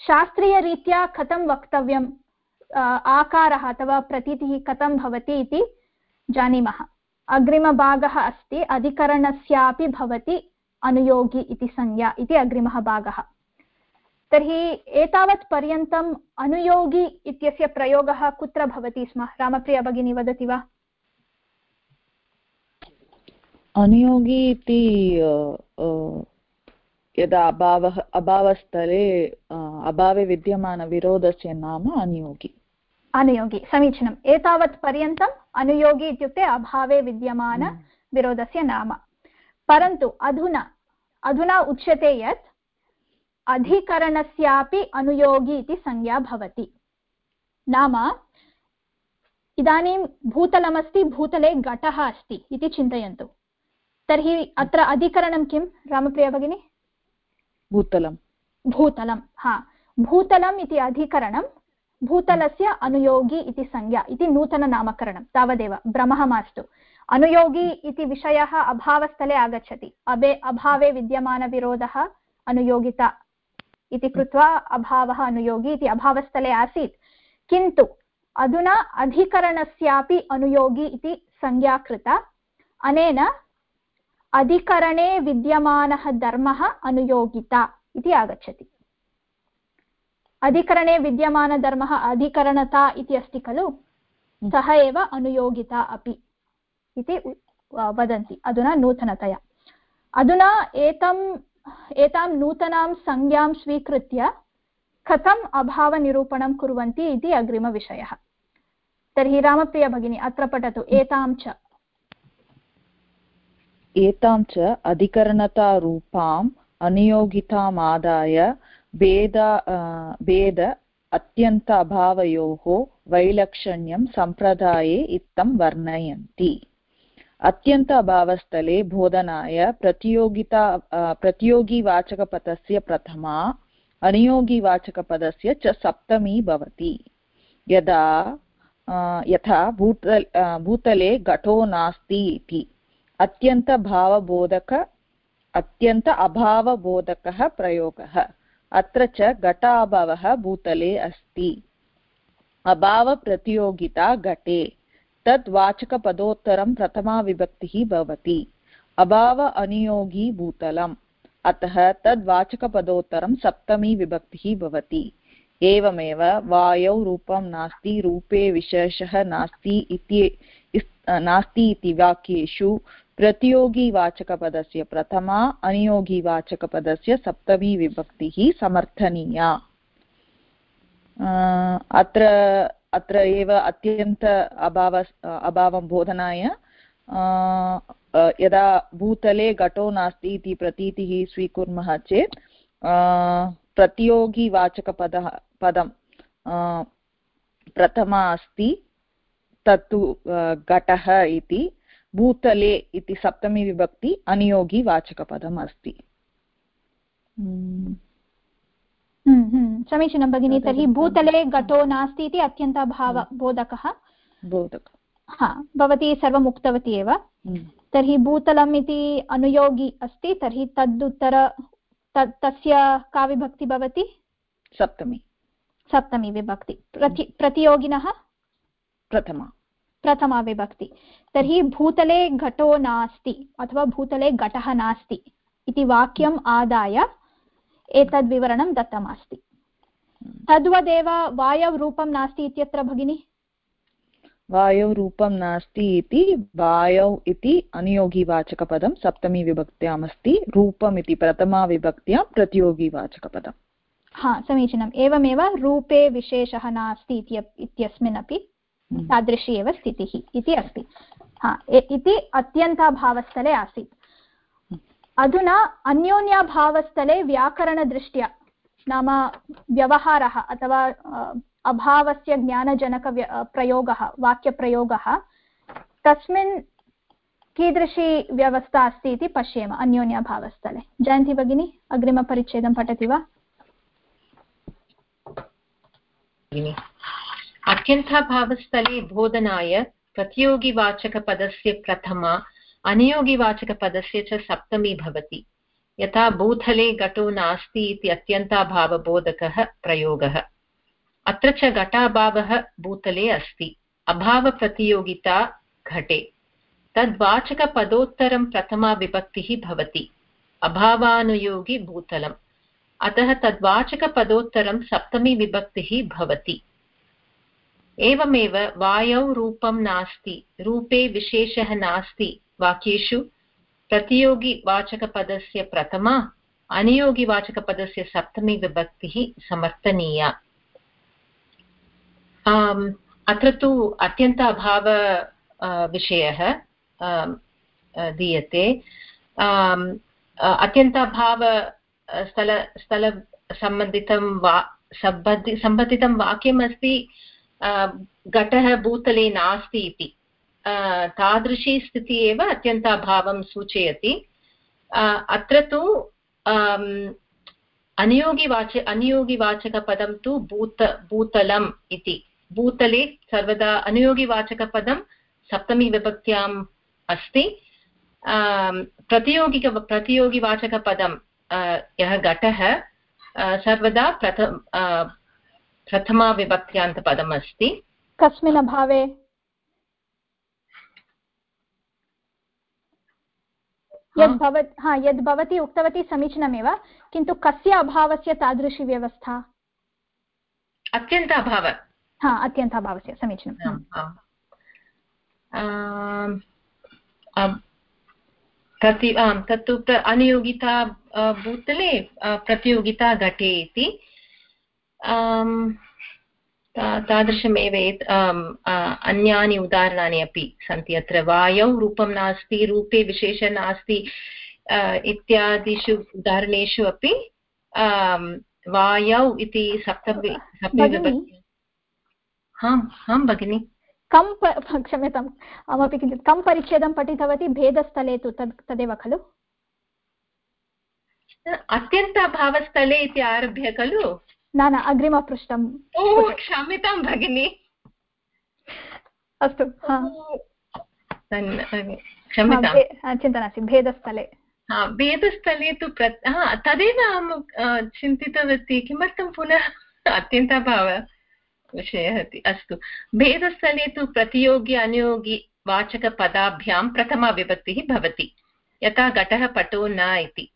शास्त्रीयरीत्या कथं वक्तव्यं आ, आकारः अथवा प्रतीतिः कथं भवति इति जानीमः। अग्रिमभागः अस्ति अधिकरणस्यापि भवति अनुयोगी इति संज्ञा इति अग्रिमः भागः। तर्हि एतावत् पर्यन्तम् अनुयोगी इत्यस्य प्रयोगः कुत्र भवति स्म? रामप्रिया भगिनी वदति वा? अनुयोगी इति यदा अभावः अभावस्थले अभावे विद्यमानविरोधस्य नाम अनुयोगी। अनुयोगी समीचीनम्। एतावत् पर्यन्तम् अनुयोगी इत्युक्ते अभावे विद्यमानविरोधस्य नाम। परन्तु अधुना अधुना उच्यते यत् अधिकरणस्यापि अनुयोगी इति संज्ञा भवति। नाम इदानीं भूतलमस्ति भूतले घटः अस्ति इति चिन्तयन्तु। तर्हि अत्र अधिकरणं किं? रामप्रिया भगिनी? भूतलं भूतलं हा। भूतलम् इति अधिकरणं भूतलस्य अनुयोगी इति संज्ञा इति नूतननामकरणं तावदेव भ्रमः मास्तु। अनुयोगी इति विषयः अभावस्थले आगच्छति अबे अभावे विद्यमानविरोधः अनुयोगिता इति कृत्वा अभावः अनुयोगी इति अभावस्थले आसीत् किन्तु अधुना अधिकरणस्यापि अनुयोगी इति संज्ञा कृता अनेन अधिकरणे विद्यमानः धर्मः अनुयोगिता इति आगच्छति अधिकरणे विद्यमानधर्मः अधिकरणता इति अस्ति खलु हम्म। सः एव अनुयोगिता अपि इति वदन्ति। अधुना नूतनतया। अधुना एतम् एतां नूतनां संज्ञां स्वीकृत्य कथम् अभावनिरूपणं कुर्वन्ति इति अग्रिमविषयः। तर्हि रामप्रिया भगिनी, अत्र पठतु। एतां च। एतां च अधिकरणतारूपाम् अनियोगितामादाय भेद भेद अत्यन्त अभावयोः वैलक्षण्यं सम्प्रदाये इत्थं वर्णयन्ति। अत्यन्त अभावस्थले बोधनाय प्रतियोगिता प्रतियोगिवाचकपदस्य प्रथमा, अनियोगिवाचकपदस्य च सप्तमी भवति। यदा यथा भूतल भूतले घटो नास्ति इति। अत्यन्तभावबोधक, अत्यन्त अभावबोधकः प्रयोगः। अत्र च घटाभावः भूतले अस्ति। अभावप्रतियोगिता घटे। तद् वाचकपदोत्तरं प्रथमा विभक्तिः भवति। अभाव अनियोगी भूतलम् अतः तद् वाचकपदोत्तरं सप्तमी विभक्तिः भवति। एवमेव वायौ रूपं नास्ति, रूपे विशेषः नास्ति इति नास्ति इति वाक्येषु प्रतियोगिवाचकपदस्य प्रथमा अनियोगिवाचकपदस्य सप्तमी विभक्तिः समर्थनीया। अत्र अत्र एव अत्यन्त अभाव, अभावं बोधनाय यदा भूतले घटो नास्ति इति प्रतीतिः स्वीकुर्मः चेत् प्रतियोगिवाचकपदः पदं प्रथमा अस्ति, तत्तु घटः इति, भूतले इति सप्तमी विभक्ति अनियोगी वाचकपदम् अस्ति। समीचीनं भगिनी तर्हि भूतले घटो नास्ति इति अत्यन्तभावबोधकः बोधक। हा भवती सर्वम् उक्तवती एव। हम्म। तर्हि भूतलम् इति अनुयोगी अस्ति तर्हि तदुत्तर तस्य का विभक्ति भवति? सप्तमी। सप्तमी विभक्ति। प्रति प्रतियोगिनः? प्रथमा। प्रथमा विभक्ति। तर्हि भूतले घटो नास्ति अथवा भूतले घटः नास्ति इति वाक्यम् आदाय एतद् विवरणं दत्तमस्ति। तद्वदेव वायौ रूपं नास्ति इत्यत्र भगिनि? वायौ रूपं नास्ति इति वायौ इति अनियोगिवाचकपदं सप्तमीविभक्त्याम् अस्ति रूपम् इति प्रथमा विभक्त्यां प्रतियोगिवाचकपदम्। हा समीचीनम्। एवमेव रूपे विशेषः नास्ति इत्यस्मिन् अपि हम्म। तादृशी एव स्थितिः इति अस्ति। हा इति अत्यन्ताभावस्थले आसीत्। अधुना अन्योन्याभावस्थले व्याकरणदृष्ट्या, नाम व्यवहारः अथवा अभावस्य ज्ञानजनक प्रयोगः, वाक्यप्रयोगः, तस्मिन् कीदृशी व्यवस्था अस्ति इति पश्येम अन्योन्याभावस्थले। जयन्ती भगिनी, अग्रिमपरिच्छेदं पठति वा? अत्यन्ताभावस्थले बोधनाय प्रतियोगिवाचकपदस्य प्रथमा अनियोगिवाचकपदस्य च सप्तमी भवति। यथा भूतले घटो नास्ति इति अत्यन्ताभावबोधकः प्रयोगः। अत्र च घटाभावः भूतले अस्ति। अभावप्रतियोगिता घटे। तद्वाचकपदोत्तरं प्रथमा विभक्तिः भवति। अभावानुयोगि भूतलम् अतः तद्वाचकपदोत्तरं सप्तमी विभक्तिः भवति। एवमेव वायौ रूपं नास्ति, रूपे विशेषः नास्ति वाक्येषु प्रतियोगिवाचकपदस्य प्रथमा अनियोगिवाचकपदस्य सप्तमी विभक्तिः समर्थनीया। अत्र तु अत्यन्त अभाव विषयः दीयते। अत्यन्ताभाव स्थल स्थलसम्बन्धितं वा, सम्बद्धि, सम्बन्धितं वाक्यम् अस्ति घटः, भूतले नास्ति इति। तादृशी स्थितिः एव अत्यन्ताभावं सूचयति अत्र तु अनियोगिवाच अनियोगिवाचकपदं तु भूत भूतलम् इति भूतले सर्वदा अनुयोगिवाचकपदं सप्तमी विभक्त्याम् अस्ति प्रतियोगिक प्रतियोगिवाचकपदं यः घटः सर्वदा प्रथम प्रथमाविभक्त्यान्तपदम् अस्ति कस्मिन् अभावे यद् भव हा यद् भवती उक्तवती समीचीनमेव किन्तु कस्य अभावस्य तादृशी व्यवस्था? अत्यन्त अभाव हा अत्यन्ताभावस्य समीचीनं। प्रति तत्तु अनियोगिता भूतले प्रतियोगिता घटे इति तादृशमेव अन्यानि उदाहरणानि अपि सन्ति। अत्र वायौ रूपं नास्ति रूपे विशेषः नास्ति इत्यादिषु उदाहरणेषु अपि वायौ इति आम् आं भगिनि? कं क्षम्यताम् अहमपि किञ्चित् कं परिच्छेदं पठितवती भेदस्थले तु तद् तदेव खलु? अत्यन्ताभावस्थले इति आरभ्य खलु? न न अग्रिमपृष्ठं क्षम्यतां भगिनि। अस्तु चिन्ता नास्ति भेदस्थले। भेदस्थले तु प्र तदेव अहं चिन्तितवती किमर्थं पुनः अत्यन्ताभाव विषयः अस्ति अस्तु। भेदस्थले तु प्रतियोगि अनुयोगि वाचकपदाभ्यां प्रथमा विभक्तिः भवति। यथा घटः पटो न इति।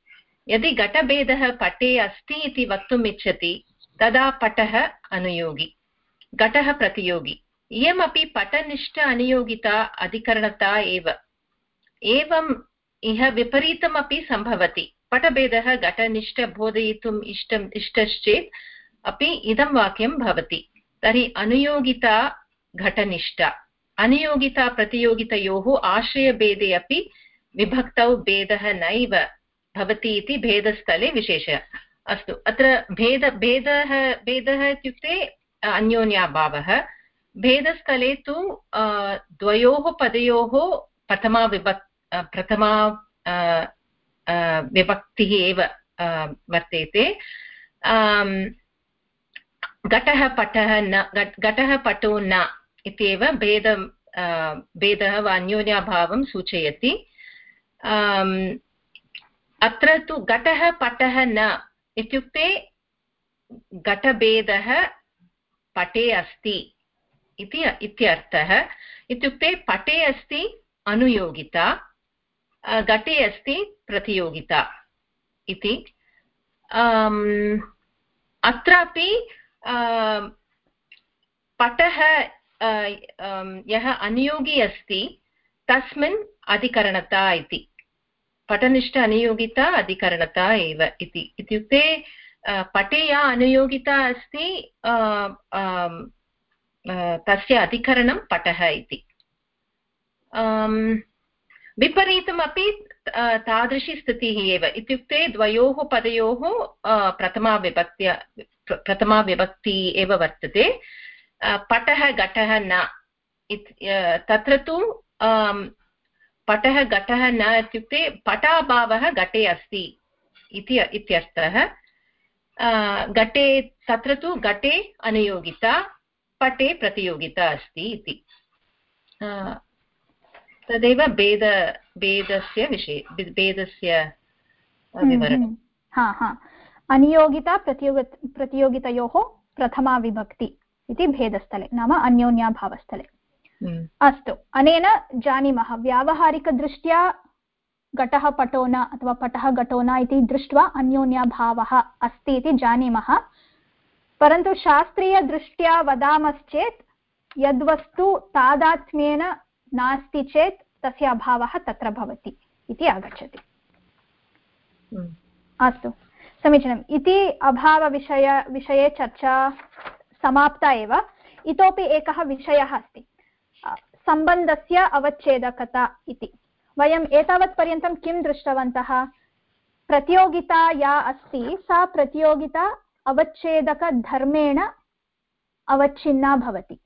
यदि घटभेदः पटे अस्ति इति वक्तुम् इच्छति तदा पटः अनुयोगि। घटः प्रतियोगि। इयमपि पटनिष्ठ अनुयोगिता अधिकरणता एव। एवम् इह विपरीतमपि सम्भवति। पटभेदः घटनिष्ठ बोधयितुम् इष्टम् इष्टश्चेत् अपि इदं वाक्यं भवति। तर्हि अनुयोगिता घटनिष्ठा। अनुयोगिता प्रतियोगितयोः आश्रयभेदे अपि विभक्तौ भेदः नैव भवति इति भेदस्थले विशेषः। अस्तु। अत्र भेद, भेदः भेदः इत्युक्ते अन्योन्याभावः भेदस्थले तु द्वयोः पदयोः प्रथमा विभक् प्रथमा विभक्तिः एव वर्तेते। घटः, पटः न, घटः पटो न इत्येव भेदं भेदः वा अन्योन्याभावं सूचयति। अत्र तु घटः, पटः न इत्युक्ते घटभेदः पटे अस्ति इति इत्यर्थः। इत्युक्ते पटे अस्ति अनुयोगिता घटे अस्ति प्रतियोगिता इति। अत्रापि पटः यः अनुयोगी अस्ति, तस्मिन् अधिकरणता इति। पटनिष्ठ अनुयोगिता अधिकरणता एव इति। इत्युक्ते पटे या अनुयोगिता अस्ति तस्य अधिकरणं पटः इति। विपरीतमपि तादृशी स्थितिः एव। इत्युक्ते, द्वयोः पदयोः प्रथमा विभक्त्या प्रथमा विभक्ति एव वर्तते। पटः घटः न। तत्र तु पटः घटः न इत्युक्ते पटाभावः घटे अस्ति इति इत्यर्थः। घटे तत्र तु घटे अनुयोगिता, पटे प्रतियोगिता अस्ति इति। तदेव भेद, भेदस्य विषये भेदस्य विवरणं हा हा। अनियोगिता प्रतियोग प्रतियोगितयोः प्रथमा विभक्ति इति भेदस्थले, नाम अन्योन्याभावस्थले। अस्तु। अनेन जानीमः व्यावहारिकदृष्ट्या घटः पटो न अथवा पटः घटो न इति दृष्ट्वा अन्योन्याभावः अस्ति इति जानीमः। परन्तु शास्त्रीयदृष्ट्या वदामश्चेत् यद्वस्तु तादात्म्येन नास्ति चेत् तस्य अभावः तत्र भवति इति आगच्छति। अस्तु। समीचीनम्। इति अभावविषय विषये चर्चा समाप्ता एव। इतोपि एकः विषयः अस्ति। सम्बन्धस्य अवच्छेदकता इति। वयम् एतावत्पर्यन्तं किं दृष्टवन्तः? प्रतियोगिता या अस्ति, सा प्रतियोगिता अवच्छेदकधर्मेण अवच्छिन्ना भवति।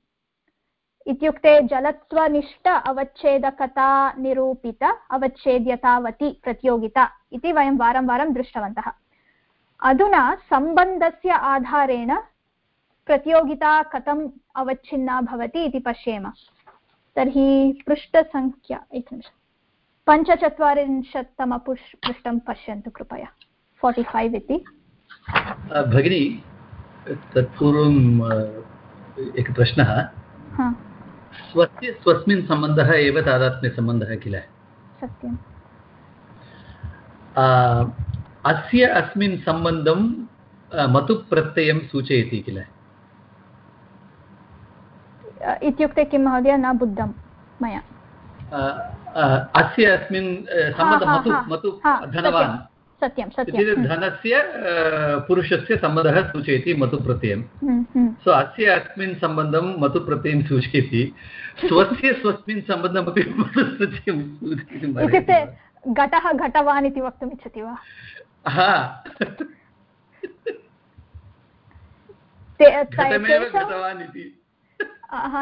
इत्युक्ते जलत्वनिष्ठ अवच्छेदकता निरूपित अवच्छेद्यतावती प्रतियोगिता इति वयं वारं वारं दृष्टवन्तः। अधुना सम्बन्धस्य आधारेण प्रतियोगिता कथम् अवच्छिन्ना भवति इति पश्येम। तर्हि पृष्ठसङ्ख्या एकनिमिषम् पञ्चचत्वारिंशत्तमपुष् पृष्ठं पश्यन्तु कृपया। फोर्टि फैव् इति। भगिनी तत्पूर्वम् एकः प्रश्नः। स्वस्य स्वस्मिन् सम्बन्धः एव तादात्म्यसम्बन्धः किल? सत्यम्। अस्य अस्मिन् सम्बन्धं मतुप्रत्ययं सूचयति किल? इत्युक्ते किं महोदय? न बुद्धं मया। अस्य अस्मिन् धनवान्। सत्यं सत्यं धनस्य पुरुषस्य सम्बन्धः सूचयति मतुप्रत्ययं हम्म, हम्म। सो अस्य अस्मिन् सम्बन्धं मतुप्रत्ययं सूचयति। स्वस्य स्वस्मिन् सम्बन्धमपि इत्युक्ते घटः घटवान् इति वक्तुम् इच्छति वा?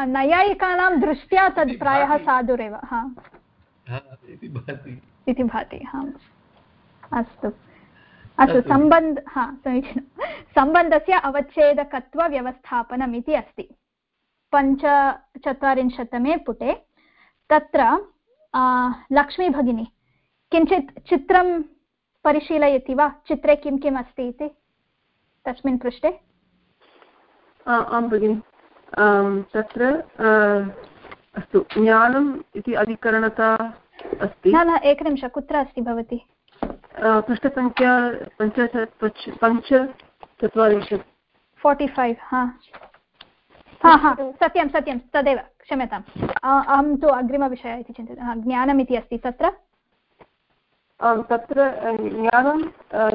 नैयायिकानां दृष्ट्या तद् प्रायः साधुरेव इति भाति। अस्तु। अस्तु सम्बन्ध हा समीचीनं। सम्बन्धस्य अवच्छेदकत्वव्यवस्थापनम् इति अस्ति। पञ्चचत्वारिंशत्तमे पुटे तत्र लक्ष्मी भगिनी किञ्चित् चित्रं परिशीलयति वा? चित्रे किं किम् अस्ति इति? तस्मिन् पृष्ठे। आं भगिनि। तत्र अस्तु ज्ञानम् इति अधिकरणता अस्ति। न न एकनिमिष कुत्र अस्ति भवती? पृष्ठसङ्ख्या पञ्च पञ्चचत्वारिंशत् फोर्टि फैव् हा। हा हा सत्यं सत्यं तदेव क्षम्यताम्। अहं तु अग्रिमविषयः इति चिन्तितं ज्ञानम् इति अस्ति तत्र? तत्र ज्ञानं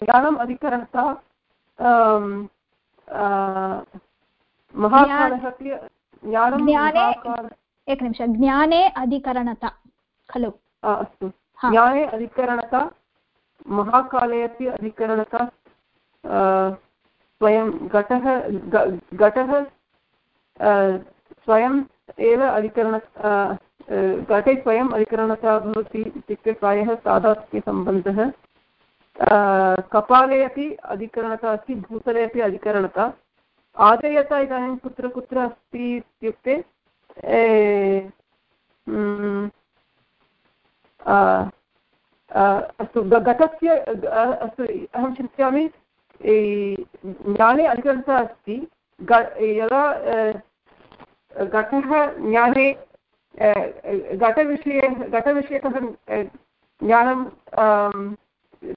ज्ञानम् अधिकरणतः एकनिमिष ज्ञाने अधिकरणता खलु। अस्तु। ज्ञाने अधिकरणता महाकाले अपि अधिकरणता स्वयं घटः घटः स्वयम् एव अधिकरण घटे स्वयम् अधिकरणता भवति इत्युक्ते प्रायः तादात्म्यसम्बन्धः कपाले अपि अधिकरणता अस्ति भूतले अपि अधिकरणता। आदेयता इदानीं कुत्र कुत्र अस्ति इत्युक्ते अस्तु घटस्य अस्तु, अहं चिन्तयामि ज्ञाने अधिकरणता अस्ति यदा घटः ज्ञाने घटविषये घटविषयकः ज्ञानं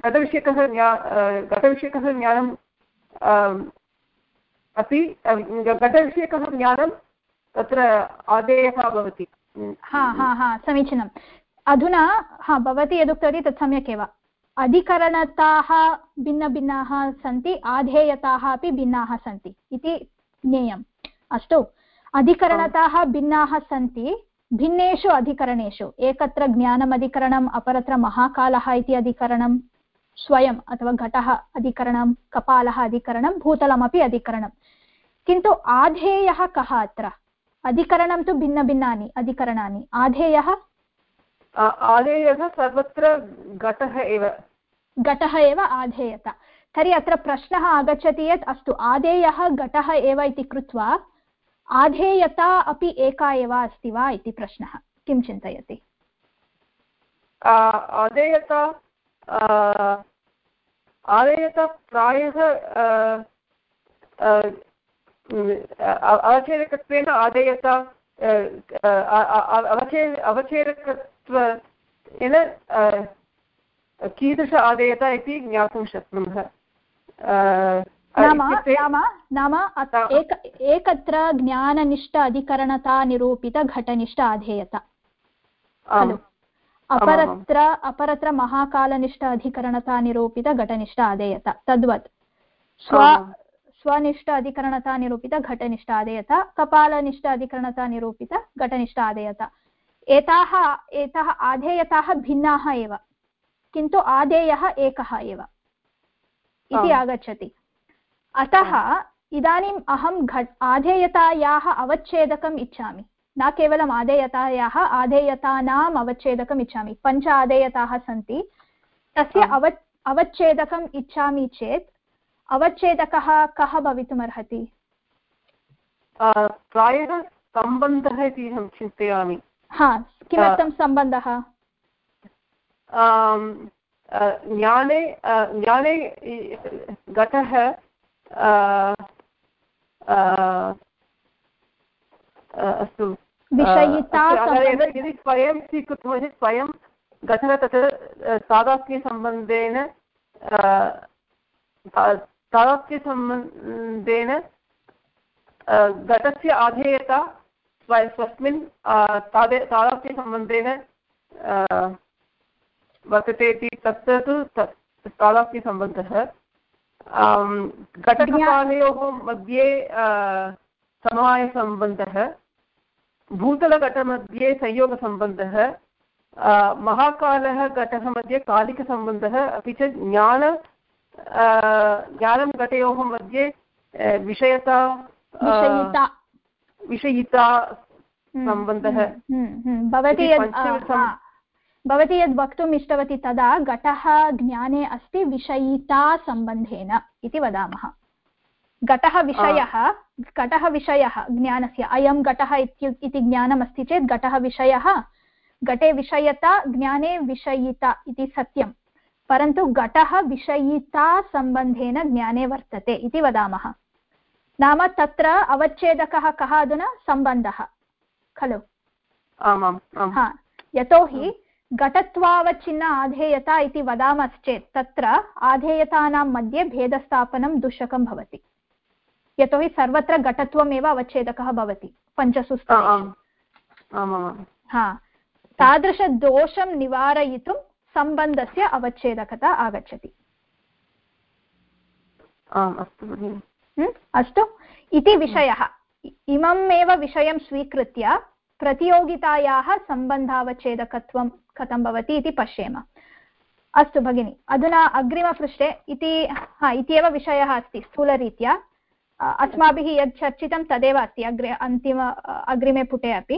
घटविषयकः ज्ञा घटविषयकः ज्ञानं अपि घटविषयकः ज्ञानं तत्र आदेयः भवति। हा हा हा, समीचीनम्। अधुना, हा, भवती यदुक्तवती तत् सम्यक् एव। अधिकरणताः भिन्नभिन्नाः सन्ति, आधेयताः अपि भिन्नाः सन्ति इति ज्ञेयम्। अस्तु, अधिकरणताः भिन्नाः सन्ति, भिन्नेषु अधिकरणेषु। एकत्र ज्ञानमधिकरणम्, अपरत्र महाकालः इति अधिकरणं स्वयम् अथवा घटः अधिकरणं कपालः अधिकरणं भूतलमपि अधिकरणं। किन्तु आधेयः कः अत्र? अधिकरणं तु भिन्नभिन्नानि अधिकरणानि। आधेयः? आधेयः सर्वत्र घटः एव। घटः एव आधेयता। तर्हि अत्र प्रश्नः आगच्छति यत् अस्तु आधेयः घटः एव इति कृत्वा आधेयता अपि एका एव अस्ति वा इति प्रश्नः। किं चिन्तयति? आधेयता आधेयता प्रायः अवच्छेदकत्वेन आधेयता अवच्छे अवच्छेदकत्वेन कीदृश आदेयता इति ज्ञातुं शक्नुमः। नाम नाम नाम एक एकत्र ज्ञाननिष्ठ अधिकरणता निरूपित घटनिष्ठ आधेयता। अपरत्र अपरत्र महाकालनिष्ठ अधिकरणता निरूपित घटनिष्ठ आदेयता तद्वत्। स्व स्वनिष्ठ अधिकरणता निरूपित घटनिष्ठ आदेयता कपालनिष्ठ अधिकरणता निरूपित घटनिष्ठ आदेयता। एताः एताः आधेयताः भिन्नाः एव किन्तु आधेयः एकः एव। इति आगच्छति। अतः इदानीम् अहं घट् आधेयतायाः अवच्छेदकम् इच्छामि। न केवलम् आधेयतायाः आधेयतानाम् अवच्छेदकम् इच्छामि। पञ्च आधेयताः सन्ति। तस्य अव अवच्छेदकम् इच्छामि चेत् अवच्छेदकः कः भवितुमर्हति? प्रायः सम्बन्धः इति अहं चिन्तयामि। हा किमर्थं सम्बन्धः? ज्ञाने ज्ञाने घटः अस्तु। यदि स्वयं स्वीकुर्मः चेत् स्वयं घटः तत्र तादात्म्यसम्बन्धेन तादात्म्यसम्बन्धेन घटस्य आधेयता स्वस्मिन् तादे तादात्म्यसम्बन्धेन वर्तते इति तत्र तु तादात्म्यसम्बन्धः। घटकपालयोः मध्ये समवायसम्बन्धः। भूतलघटमध्ये संयोगसम्बन्धः महाकालः घटः मध्ये कालिकसम्बन्धः अपि च ज्ञान ज्ञानं घटयोः मध्ये विषयता विषयिता। सम्बन्धः। भवती यद् भवती यद् वक्तुम् इष्टवती तदा घटः ज्ञाने अस्ति विषयितासम्बन्धेन इति वदामः। घटः विषयः घटः विषयः ज्ञानस्य अयं घटः इति ज्ञानमस्ति चेत् घटः विषयः। घटे विषयता ज्ञाने विषयिता इति सत्यं। परन्तु घटः विषयितासम्बन्धेन ज्ञाने वर्तते इति वदामः। नाम तत्र अवच्छेदकः कः अधुना? सम्बन्धः। खलु? हा यतोहि घटत्वावच्छिन्न आधेयता इति वदामश्चेत् तत्र आधेयतानां मध्ये भेदस्थापनं दुःशकं भवति। यतोहि सर्वत्र घटत्वमेव अवच्छेदकः भवति पञ्चसु हा तादृशदोषं निवारयितुं सम्बन्धस्य अवच्छेदकता आगच्छति। अस्तु इति विषयः। इममेव विषयं स्वीकृत्य प्रतियोगितायाः सम्बन्धावच्छेदकत्वं कथं भवति इति पश्येम। अस्तु भगिनि अधुना अग्रिमपृष्ठे इति हा इति एव विषयः अस्ति स्थूलरीत्या। अस्माभिः यत् चर्चितं तदेव अस्ति अग्रे अन्तिम अग्रिमे पुटे अपि।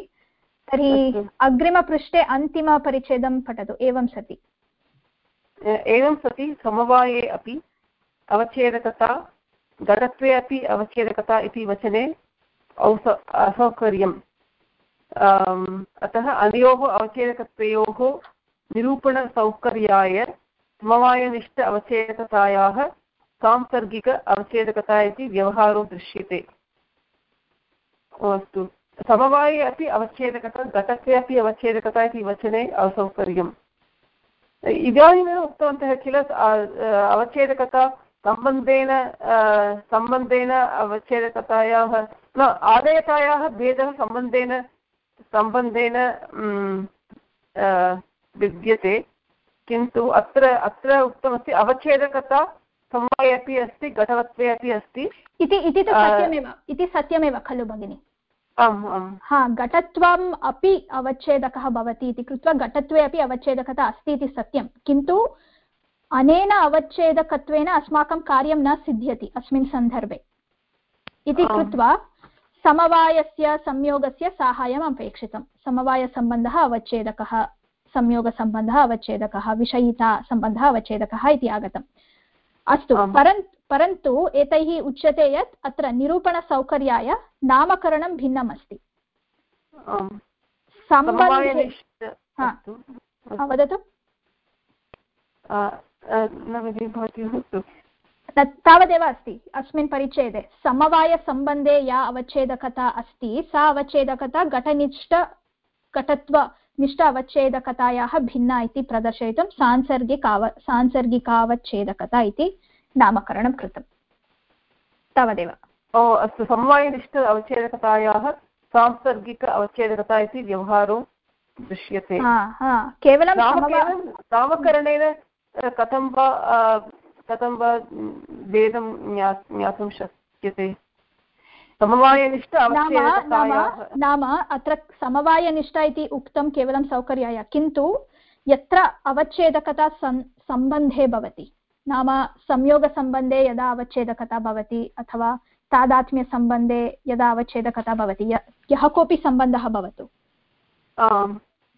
तर्हि अग्रिमपृष्ठे अन्तिमपरिच्छेदं पठतु एवं सति। एवं सति समवाये अपि अवच्छेदकता घटत्वे अपि अवच्छेदकता इति वचने औस असौकर्यम्। अतः अनयोः अवच्छेदकत्वयोः निरूपणसौकर्याय समवायनिष्ठ अवच्छेदकतायाः सांसर्गिक अवच्छेदकता इति व्यवहारो दृश्यते। अस्तु। समवाये अपि अवच्छेदकता घटके अपि अवच्छेदकता इति वचने असौकर्यम्। इदानीमेव उक्तवन्तः किल अवच्छेदकता सम्बन्धेन सम्बन्धेन अवच्छेदकतायाः, न, आदयतायाः भेदः सम्बन्धेन सम्बन्धेन विद्यते। किन्तु अत्र अत्र उक्तमस्ति अवच्छेदकता समवाये अपि अस्ति घटवत्वे अपि अस्ति। इति इति तु सत्यमेव इति सत्यमेव खलु भगिनि। आम् आम्। हा घटत्वम् अपि अवच्छेदकः भवति इति कृत्वा घटत्वे अपि अवच्छेदकता अस्ति इति सत्यं। किन्तु अनेन अवच्छेदकत्वेन अस्माकं कार्यं न सिद्ध्यति अस्मिन् सन्दर्भे। इति कृत्वा समवायस्य संयोगस्य साहाय्यम् अपेक्षितं समवायसम्बन्धः अवच्छेदकः संयोगसम्बन्धः अवच्छेदकः विषयितासम्बन्धः अवच्छेदकः इति आगतम्। अस्तु परन् परन्तु एतैः उच्यते यत् अत्र निरूपणसौकर्याय नामकरणं भिन्नम् अस्ति। वदतु। तावदेव अस्ति अस्मिन् परिच्छेदे। समवायसम्बन्धे या अवच्छेदकता अस्ति सा अवच्छेदकता घटनिष्ठ घटत्व निष्ठ अवच्छेदकतायाः भिन्ना इति प्रदर्शयितुं सांसर्गिकाव सांसर्गिकावच्छेदकता इति नामकरणं कृतम् तावदेव। ओ अस्तु समवायनिष्ठ अवच्छेदकतायाः सांसर्गिक अवच्छेदकता इति व्यवहारो दृश्यते। केवलं नामकरणेन कथं वा कथं वा भेदं ज्ञातुं शक्यते? समवायनिष्ठ नाम नाम अत्र समवायनिष्ठा इति उक्तं केवलं सौकर्याय किन्तु यत्र अवच्छेदकता सं सम्बन्धे भवति नाम संयोगसम्बन्धे यदा अवच्छेदकता भवति अथवा तादात्म्यसम्बन्धे यदा अवच्छेदकता भवति यः कोऽपि सम्बन्धः भवतु।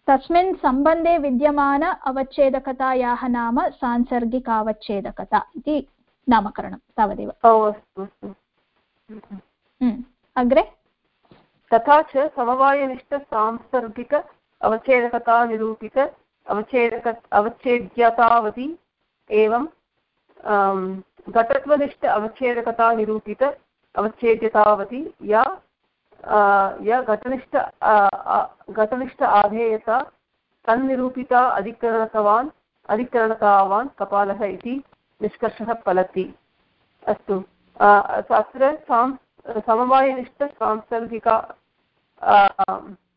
तस्मिन् सम्बन्धे विद्यमान अवच्छेदकतायाः नाम सांसर्गिकावच्छेदकता इति नामकरणं तावदेव। हम्म। अग्रे? तथा च समवायनिष्ठ सांसर्गिक अवच्छेदकता निरूपित अवच्छेदक अवच्छेद्यतावधि एवं घटत्वनिष्ठ अवच्छेदकता निरूपित या या घटनिष्ठ घटनिष्ठ आधेयता तन्निरूपिता अधिकरणतवान् अधिकरणतावान् कपालः इति निष्कर्षः फलति। अस्तु। अत्र सां समवायनिष्ठ सांसर्गिका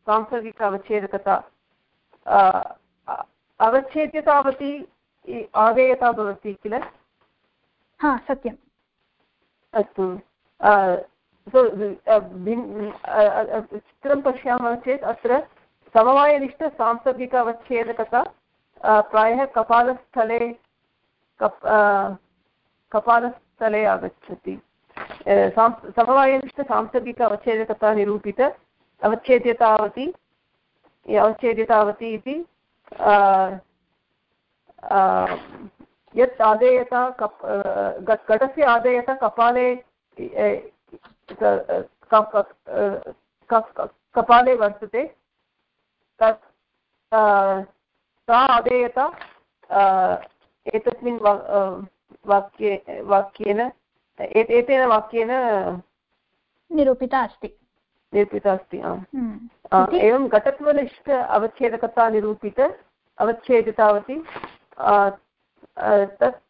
सांसर्गिक अवच्छेदकता अवच्छेद्यतावती आदेयता भवति किल? हा सत्यम्। अस्तु। चित्रं पश्यामः चेत् अत्र समवायनिष्ठ सांसर्गिक अवच्छेदकता प्रायः कपालस्थले कप् कपालस्थले आगच्छति। समवायनिष्ठ सांसर्गिक अवच्छेदकता निरूपित अवच्छेद्यतावति अवच्छेद्यतावति इति यत् आदेयता कप् घटस्य आदेयता कपाले कपाले वर्तते तत् सा आदेयता एतस्मिन् वाक्ये वाक्येन एतेन वाक्येन निरूपिता अस्ति निरूपिता अस्ति आम् हम्म। एवं घटत्वनिष्ठ अवच्छेदकता निरूपित अवच्छेदितावति तत्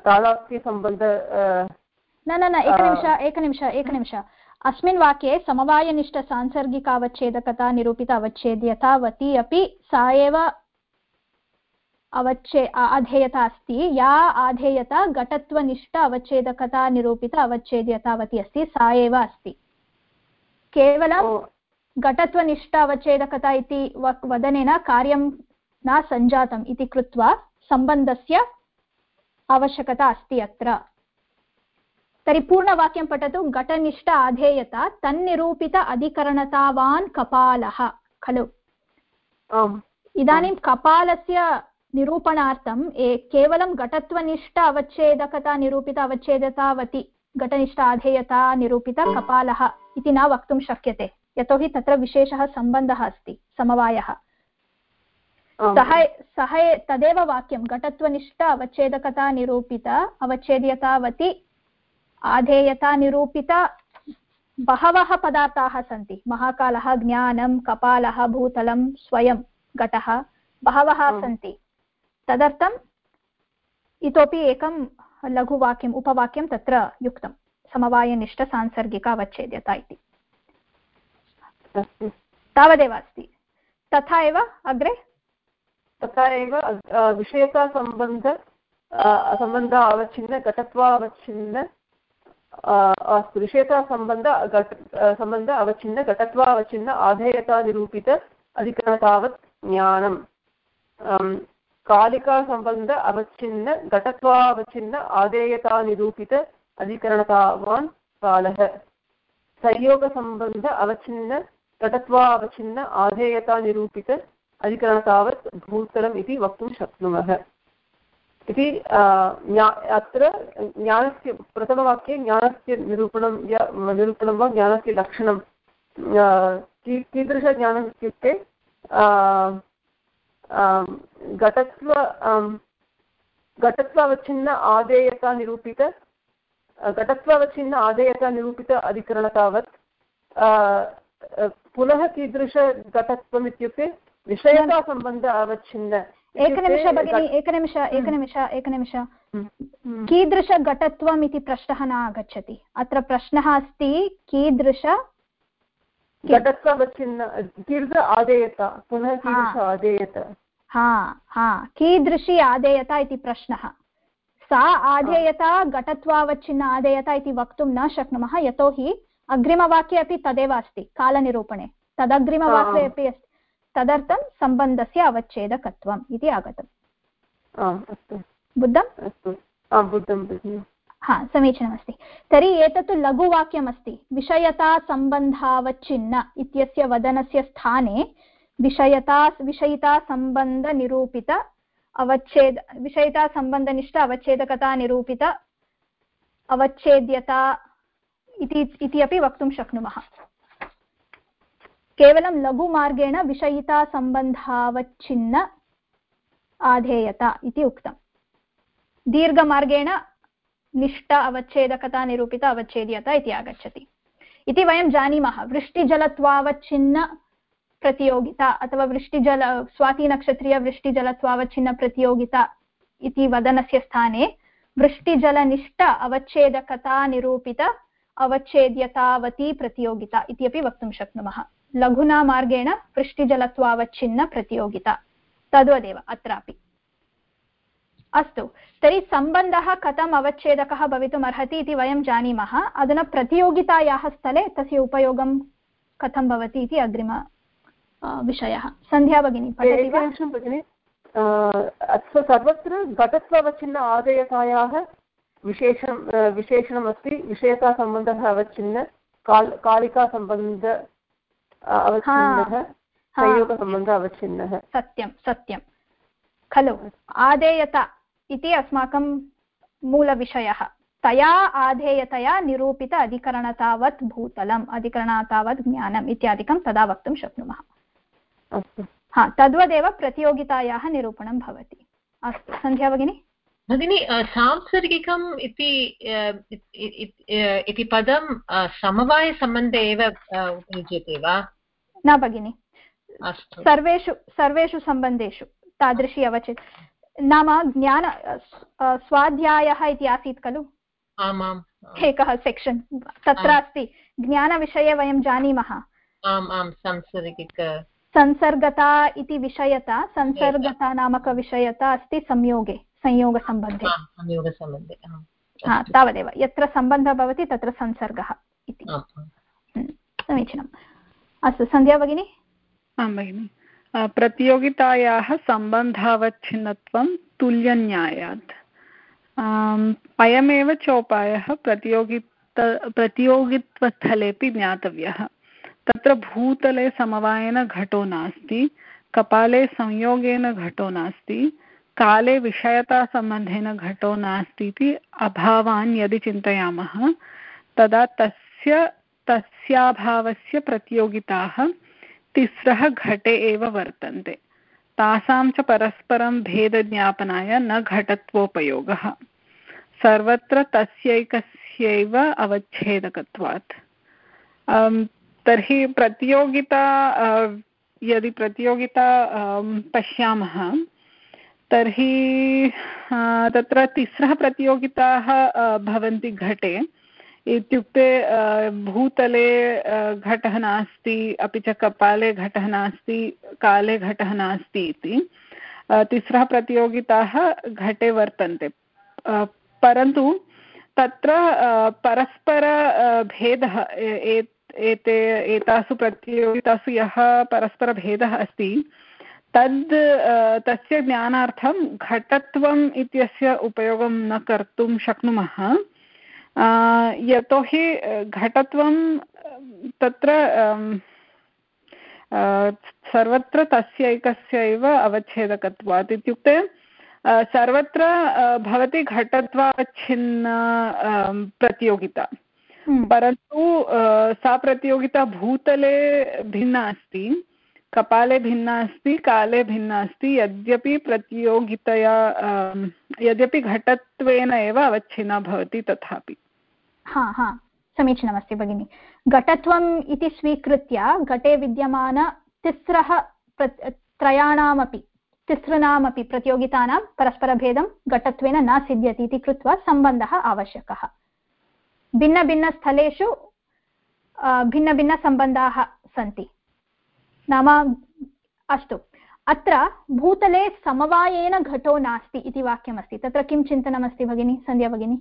तालाप्यसम्बन्ध न न न एकनिमिष एकनिमिष एकनिमिष अस्मिन् वाक्ये समवायनिष्ठ सांसर्गिकावच्छेदकता निरूपित अवच्छेद्यतावती अपि सा एव अवच्छे आधेयता अस्ति। या आधेयता घटत्वनिष्ठ अवच्छेदकता निरूपित अवच्छेद्यतावती अस्ति सा एव अस्ति। केवलं घटत्वनिष्ठ अवच्छेदकता इति वदनेन कार्यं न सञ्जातम् इति कृत्वा सम्बन्धस्य आवश्यकता अस्ति अत्र। तर्हि पूर्णवाक्यं पठतु। घटनिष्ठ आधेयता तन्निरूपित अधिकरणतावान् कपालः। खलु। इदानीं कपालस्य निरूपणार्थं केवलं घटत्वनिष्ठ अवच्छेदकता निरूपित अवच्छेदतावति घटनिष्ठ आधेयता निरूपित कपालः इति न वक्तुं शक्यते। यतोहि तत्र विशेषः सम्बन्धः अस्ति समवायः। सः सः तदेव वाक्यं घटत्वनिष्ठ अवच्छेदकता निरूपित अवच्छेद्यतावति आधेयता निरूपित बहवः पदार्थाः सन्ति। महाकालः ज्ञानं कपालः भूतलं स्वयं घटः बहवः सन्ति। तदर्थम् इतोपि एकं लघुवाक्यम् उपवाक्यं तत्र युक्तं। समवायनिष्ठसांसर्गिक अवच्छेद्यता इति। तावदेव अस्ति। तथा एव अग्रे? तथा एव विषयतासम्बन्ध सम्बन्ध अवच्छिन्न घटत्वावच्छिन्न अस्तु। विषयतासम्बन्ध घट सम्बन्ध अवच्छिन्न घटत्वावच्छिन्न आधेयतानिरूपित अधिकरणतावत् ज्ञानं कालिकासम्बन्ध अवच्छिन्न, घटत्वावच्छिन्न आधेयतानिरूपित अधिकरणतावान् कालः। संयोगसम्बन्ध अवच्छिन्न, घटत्वावच्छिन्न आधेयतानिरूपित अधिकरणतावत् भूतलम् इति वक्तुं शक्नुमः। इति अत्र ज्ञानस्य, प्रथमवाक्ये ज्ञानस्य निरूपणं निरूपणं वा ज्ञानस्य लक्षणं कीदृशज्ञानम् इत्युक्ते घटत्व घटत्वावच्छिन्न आदेयता निरूपित घटत्वावच्छिन्न आदेयता निरूपित अधिकरणतावत् पुनः कीदृशघटत्वम् इत्युक्ते विषयतासम्बन्ध अवच्छिन्न एकनिमिष भगिनि एकनिमिष एकनिमिष एकनिमिष कीदृशघटत्वम् इति प्रश्नः न आगच्छति। अत्र प्रश्नः अस्ति कीदृश घटत्ववच्छिन्न कीदृश आदेयता पुनः कीदृश आदेयता? हा हा कीदृशी आदेयता इति प्रश्नः। सा आधेयता घटत्वावच्छिन्न आधेयता इति वक्तुं न शक्नुमः यतोहि अग्रिमवाक्ये अपि तदेव अस्ति कालनिरूपणे। तदग्रिमवाक्ये अपि अस्ति। तदर्थं सम्बन्धस्य अवच्छेदकत्वम् इति आगतम् अस्तु। बुद्धम्? अस्तु। हा समीचीनमस्ति। तर्हि एतत्तु लघुवाक्यमस्ति। विषयतासम्बन्धावच्छिन्न इत्यस्य वदनस्य स्थाने विषयता, विषयितासम्बन्धनिरूपित अवच्छेद, विषयितासम्बन्धनिष्ठ अवच्छेदकता निरूपित अवच्छेद्यता इति अपि वक्तुं शक्नुमः। केवलं लघुमार्गेण विषयितासम्बन्धावच्छिन्न आधेयता इति उक्तम् दीर्घमार्गेण निष्ठ अवच्छेदकता निरूपित अवच्छेद्यता इति आगच्छति। इति वयं जानीमः। वृष्टिजलत्वावच्छिन्न प्रतियोगिता अथवा वृष्टिजल स्वातिनक्षत्रीयवृष्टिजलत्वावच्छिन्नप्रतियोगिता इति वदनस्य स्थाने वृष्टिजलनिष्ठ अवच्छेदकता निरूपित अवच्छेद्यतावती प्रतियोगिता इति अपि वक्तुं शक्नुमः लघुना मार्गेण वृष्टिजलत्वावच्छिन्नप्रतियोगिता तद्वदेव अत्रापि अस्तु तर्हि सम्बन्धः कथम् अवच्छेदकः भवितुम् अर्हति इति वयं जानीमः अधुना प्रतियोगितायाः स्थले तस्य उपयोगं कथं भवति इति अग्रिम विषयः। सन्ध्या भगिनी पठति वा? भगिनि। अत्र सर्वत्र घटत्वावच्छिन्न आदेयतायाः विशेषं विशेषणमस्ति। विषयतासम्बन्धः अवच्छिन्न काल् कालिकासम्बन्ध अवच्छिन्नः संयोगसम्बन्धः अवच्छिन्नः। सत्यं सत्यं। खलु आदेयता इति अस्माकं मूलविषयः। तया आधेयतया निरूपित अधिकरणतावत् भूतलम् अधिकरणतावत् ज्ञानम् इत्यादिकं तदा वक्तुं शक्नुमः। हा तद्वदेव प्रतियोगितायाः निरूपणं भवति। अस्तु सन्ध्या भगिनी। भगिनि सांसर्गिकम् इति इति पदं समवायसम्बन्धे एव उपयुज्यते वा? न भगिनि। सर्वेषु सर्वेषु सम्बन्धेषु तादृशी अवचित्। नाम ज्ञान स्वाध्यायः इति आसीत् खलु? आमाम् एकः सेक्षन् तत्र अस्ति ज्ञानविषये वयं जानीमः। आम् आं सांसर्गिक संसर्गता इति विषयता संसर्गता नामकविषयता अस्ति संयोगे संयोगसम्बन्धे। संयोगसम्बन्धे हा। तावदेव यत्र सम्बन्धः भवति तत्र संसर्गः इति। समीचीनम्। अस्तु सन्ध्या भगिनी। आं भगिनि प्रतियोगितायाः सम्बन्धावच्छिन्नत्वं तुल्यन्यायात्। अयमेव चोपायः प्रतियोगित प्रतियोगित्वस्थलेपि ज्ञातव्यः। तत्र भूतले समवायेन घटो नास्ति, कपाले संयोगेन घटो नास्ति, काले विषयतासम्बन्धेन घटो नास्ति इति अभावान् यदि चिन्तयामः, तदा तस्य, तस्याभावस्य प्रतियोगिताः तिस्रः घटे एव वर्तन्ते। तासां च परस्परं भेदज्ञापनाय न घटत्वोपयोगः। सर्वत्र तस्यैकस्यैव अवच्छेदकत्वात्। तर्हि प्रतियोगिता यदि प्रतियोगिता पश्यामः, तर्हि तत्र तिस्रः प्रतियोगिताः भवन्ति घटे। इत्युक्ते भूतले घटः नास्ति, अपि च कपाले घटः नास्ति, काले घटः नास्ति इति। तिस्रः प्रतियोगिताः घटे वर्तन्ते। परन्तु तत्र परस्परभेदः एते, एतासु प्रतियोगितासु यः परस्परभेदः अस्ति, तद् तस्य ज्ञानार्थं घटत्वम् इत्यस्य उपयोगं न कर्तुं शक्नुमः। यतोहि घटत्वं, तत्र सर्वत्र तस्य एकस्य एव अवच्छेदकत्वात् इत्युक्ते सर्वत्र भवति घटत्वावच्छिन्न प्रतियोगिता। परन्तु सा प्रतियोगिता भूतले भिन्ना अस्ति कपाले भिन्ना अस्ति काले भिन्ना अस्ति यद्यपि प्रतियोगितया यद्यपि घटत्वेन एव अवच्छिन्ना भवति तथापि। हा हा समीचीनमस्ति भगिनि। घटत्वम् इति स्वीकृत्य घटे विद्यमान तिस्रः त्रयाणामपि तिसॄणामपि प्रतियोगितानां परस्परभेदं घटत्वेन न सिद्ध्यति इति कृत्वा सम्बन्धः आवश्यकः। भिन्नभिन्नस्थलेषु भिन्नभिन्नसम्बन्धाः सन्ति। नाम अस्तु। अत्र भूतले समवायेन घटो नास्ति इति वाक्यमस्ति। तत्र किं चिन्तनमस्ति भगिनी, सन्ध्या भगिनी?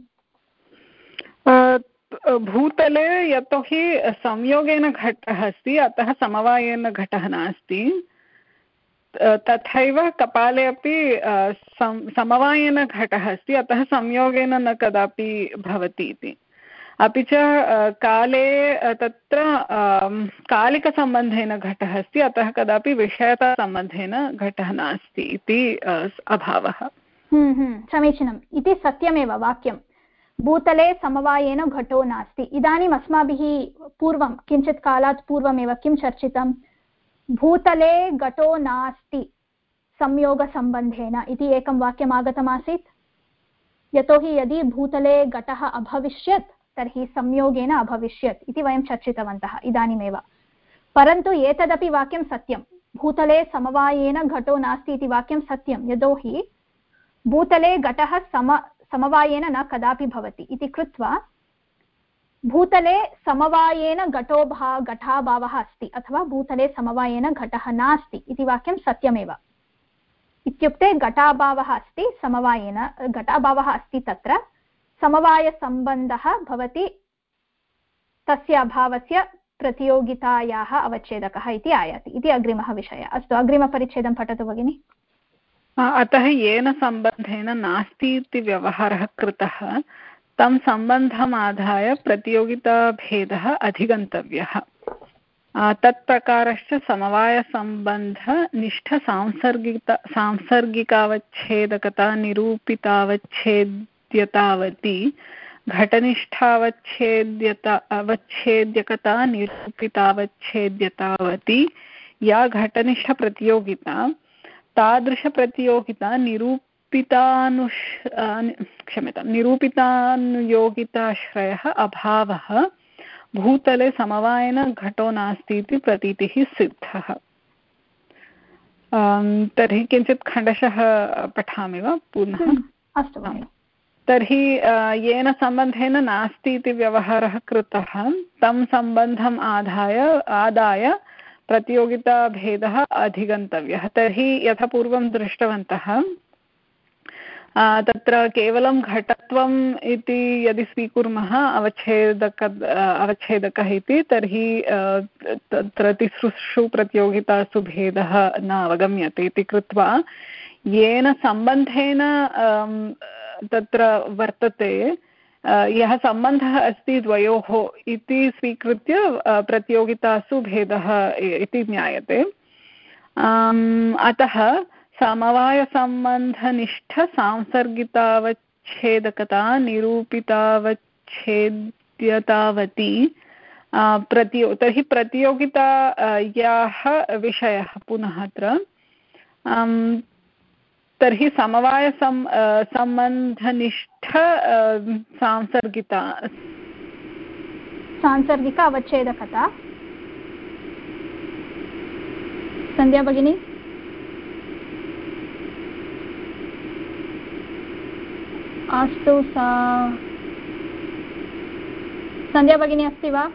भूतले यतोहि संयोगेन घटः अस्ति, अतः समवायेन घटः नास्ति। तथैव कपाले अपि समवायेन घटः अस्ति, अतः संयोगेन न कदापि भवति इति। अपि च काले तत्र कालिकसम्बन्धेन घटः अस्ति अतः कदापि विषयतासम्बन्धेन घटः नास्ति इति अभावः। हम्म, हम्म, समीचीनम्। इति सत्यमेव वाक्यं भूतले समवायेन घटो नास्ति। इदानीम् अस्माभिः पूर्वं किञ्चित् कालात् पूर्वमेव किं चर्चितं? भूतले घटो नास्ति संयोगसम्बन्धेन इति एकं वाक्यम् आगतमासीत् यतोहि यदि भूतले घटः अभविष्यत् तर्हि संयोगेन अभविष्यत् इति वयं चर्चितवन्तः, इदानीमेव। परन्तु एतदपि वाक्यं सत्यं। भूतले समवायेन घटो नास्ति इति वाक्यं सत्यं, यतोहि भूतले घटः सम, समवायेन न कदापि भवति इति कृत्वा भूतले समवायेन घटोभा घटाभावः अस्ति, अथवा भूतले समवायेन घटः नास्ति इति वाक्यं सत्यमेव। इत्युक्ते घटाभावः अस्ति, समवायेन, घटाभावः अस्ति तत्र। समवायसम्बन्धः भवति, तस्य अभावस्य प्रतियोगितायाः अवच्छेदकः इति आयाति। इति अग्रिमः विषयः। अस्तु, अग्रिमपरिच्छेदं पठतु भगिनि। अतः येन सम्बन्धेन नास्ति इति व्यवहारः कृतः, तं सम्बन्धम् आधाय प्रतियोगिताभेदः अधिगन्तव्यः। तत्प्रकारश्च समवायसम्बन्धनिष्ठसांसर्गिक सांसर्गिकावच्छेदकता, निरूपितावच्छेद अवच्छेद्यतावती घटनिष्ठावच्छेद्यत, अवच्छेद्यकता, निरूपितावच्छेद्यतावती, या घटनिष्ठप्रतियोगिता तादृशप्रतियोगिता निरूपितानुष् क्षम्यतां, निरूपितानुयोगिताश्रयः अभावः, भूतले समवायेन घटो नास्ति इति प्रतीतिः सिद्धः। तर्हि किञ्चित् खण्डशः पठामि वा पुनः? अस्तु तर्हि येन सम्बन्धेन नास्ति इति व्यवहारः कृतः। तं सम्बन्धम् आदाय आदाय प्रतियोगिताभेदः अधिगन्तव्यः। तर्हि यथा पूर्वं दृष्टवन्तः तत्र केवलं घटत्वम् इति यदि स्वीकुर्मः, अवच्छेदक अवच्छेदकः इति, तर्हि तत्र तिसृषु प्रतियोगितासु भेदः न अवगम्यते इति कृत्वा येन सम्बन्धेन तत्र वर्तते यः सम्बन्धः अस्ति द्वयोः इति स्वीकृत्य प्रतियोगितासु भेदः इति ज्ञायते। अतः समवायसम्बन्धनिष्ठसांसर्गितावच्छेदकता, निरूपितावच्छेद्यतावती प्रतियो तर्हि प्रतियोगितायाः विषयः पुनः अत्र। तर्हि समवायसम् सम्बन्धनिष्ठ सांसर्गिता। सांसर्गिक अवच्छेदकता। सन्ध्या भगिनी। अस्तु सा। सन्ध्या भगिनी अस्ति वा?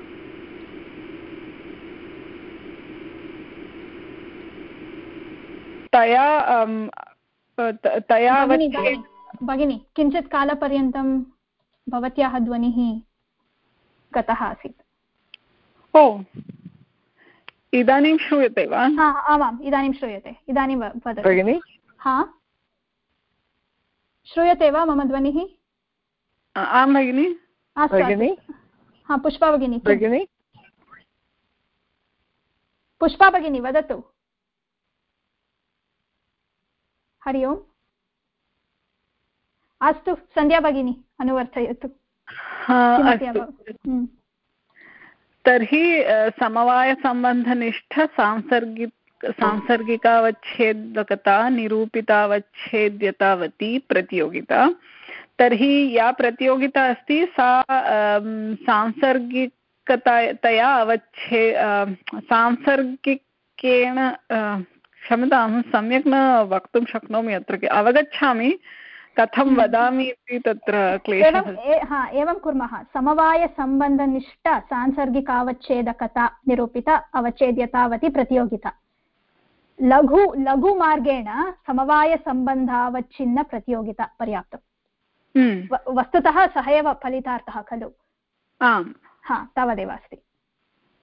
तया तया भगिनि किञ्चित् कालपर्यन्तं भवत्याः ध्वनिः गतः आसीत्। ओ इदानीं श्रूयते वा? आमाम् इदानीं श्रूयते इदानीं वदतु। भगिनि? हा? श्रूयते वा मम ध्वनिः? आं भगिनि। भगिनि? हा पुष्पा भगिनी भगिनि? पुष्पा भगिनी वदतु। हरि ओम्। अस्तु सन्ध्या भगिनी अनुवर्तयतु। हम्म। तर्हि समवायसम्बन्धनिष्ठ सांसर्गिक सांसर्गिकावच्छेदकता निरूपितावच्छेद्यतावती प्रतियोगिता। तर्हि या प्रतियोगिता अस्ति सा सांसर्गिकतया अवच्छे सांसर्गिकेण क्षम्यतां अहं सम्यक् न वक्तुं शक्नोमि अत्र अवगच्छामि कथं हम्म। वदामि इति तत्र क्लेशः। हा एवं कुर्मः। समवायसम्बन्धनिष्ठ सांसर्गिक अवच्छेदकता निरूपित अवच्छेद्यतावती प्रतियोगिता। लघु लघुमार्गेण समवायसम्बन्धावच्छिन्नप्रतियोगिता पर्याप्तम् हम्म। वस्तुतः सः एव फलितार्थः खलु। आम्। हा तावदेव अस्ति।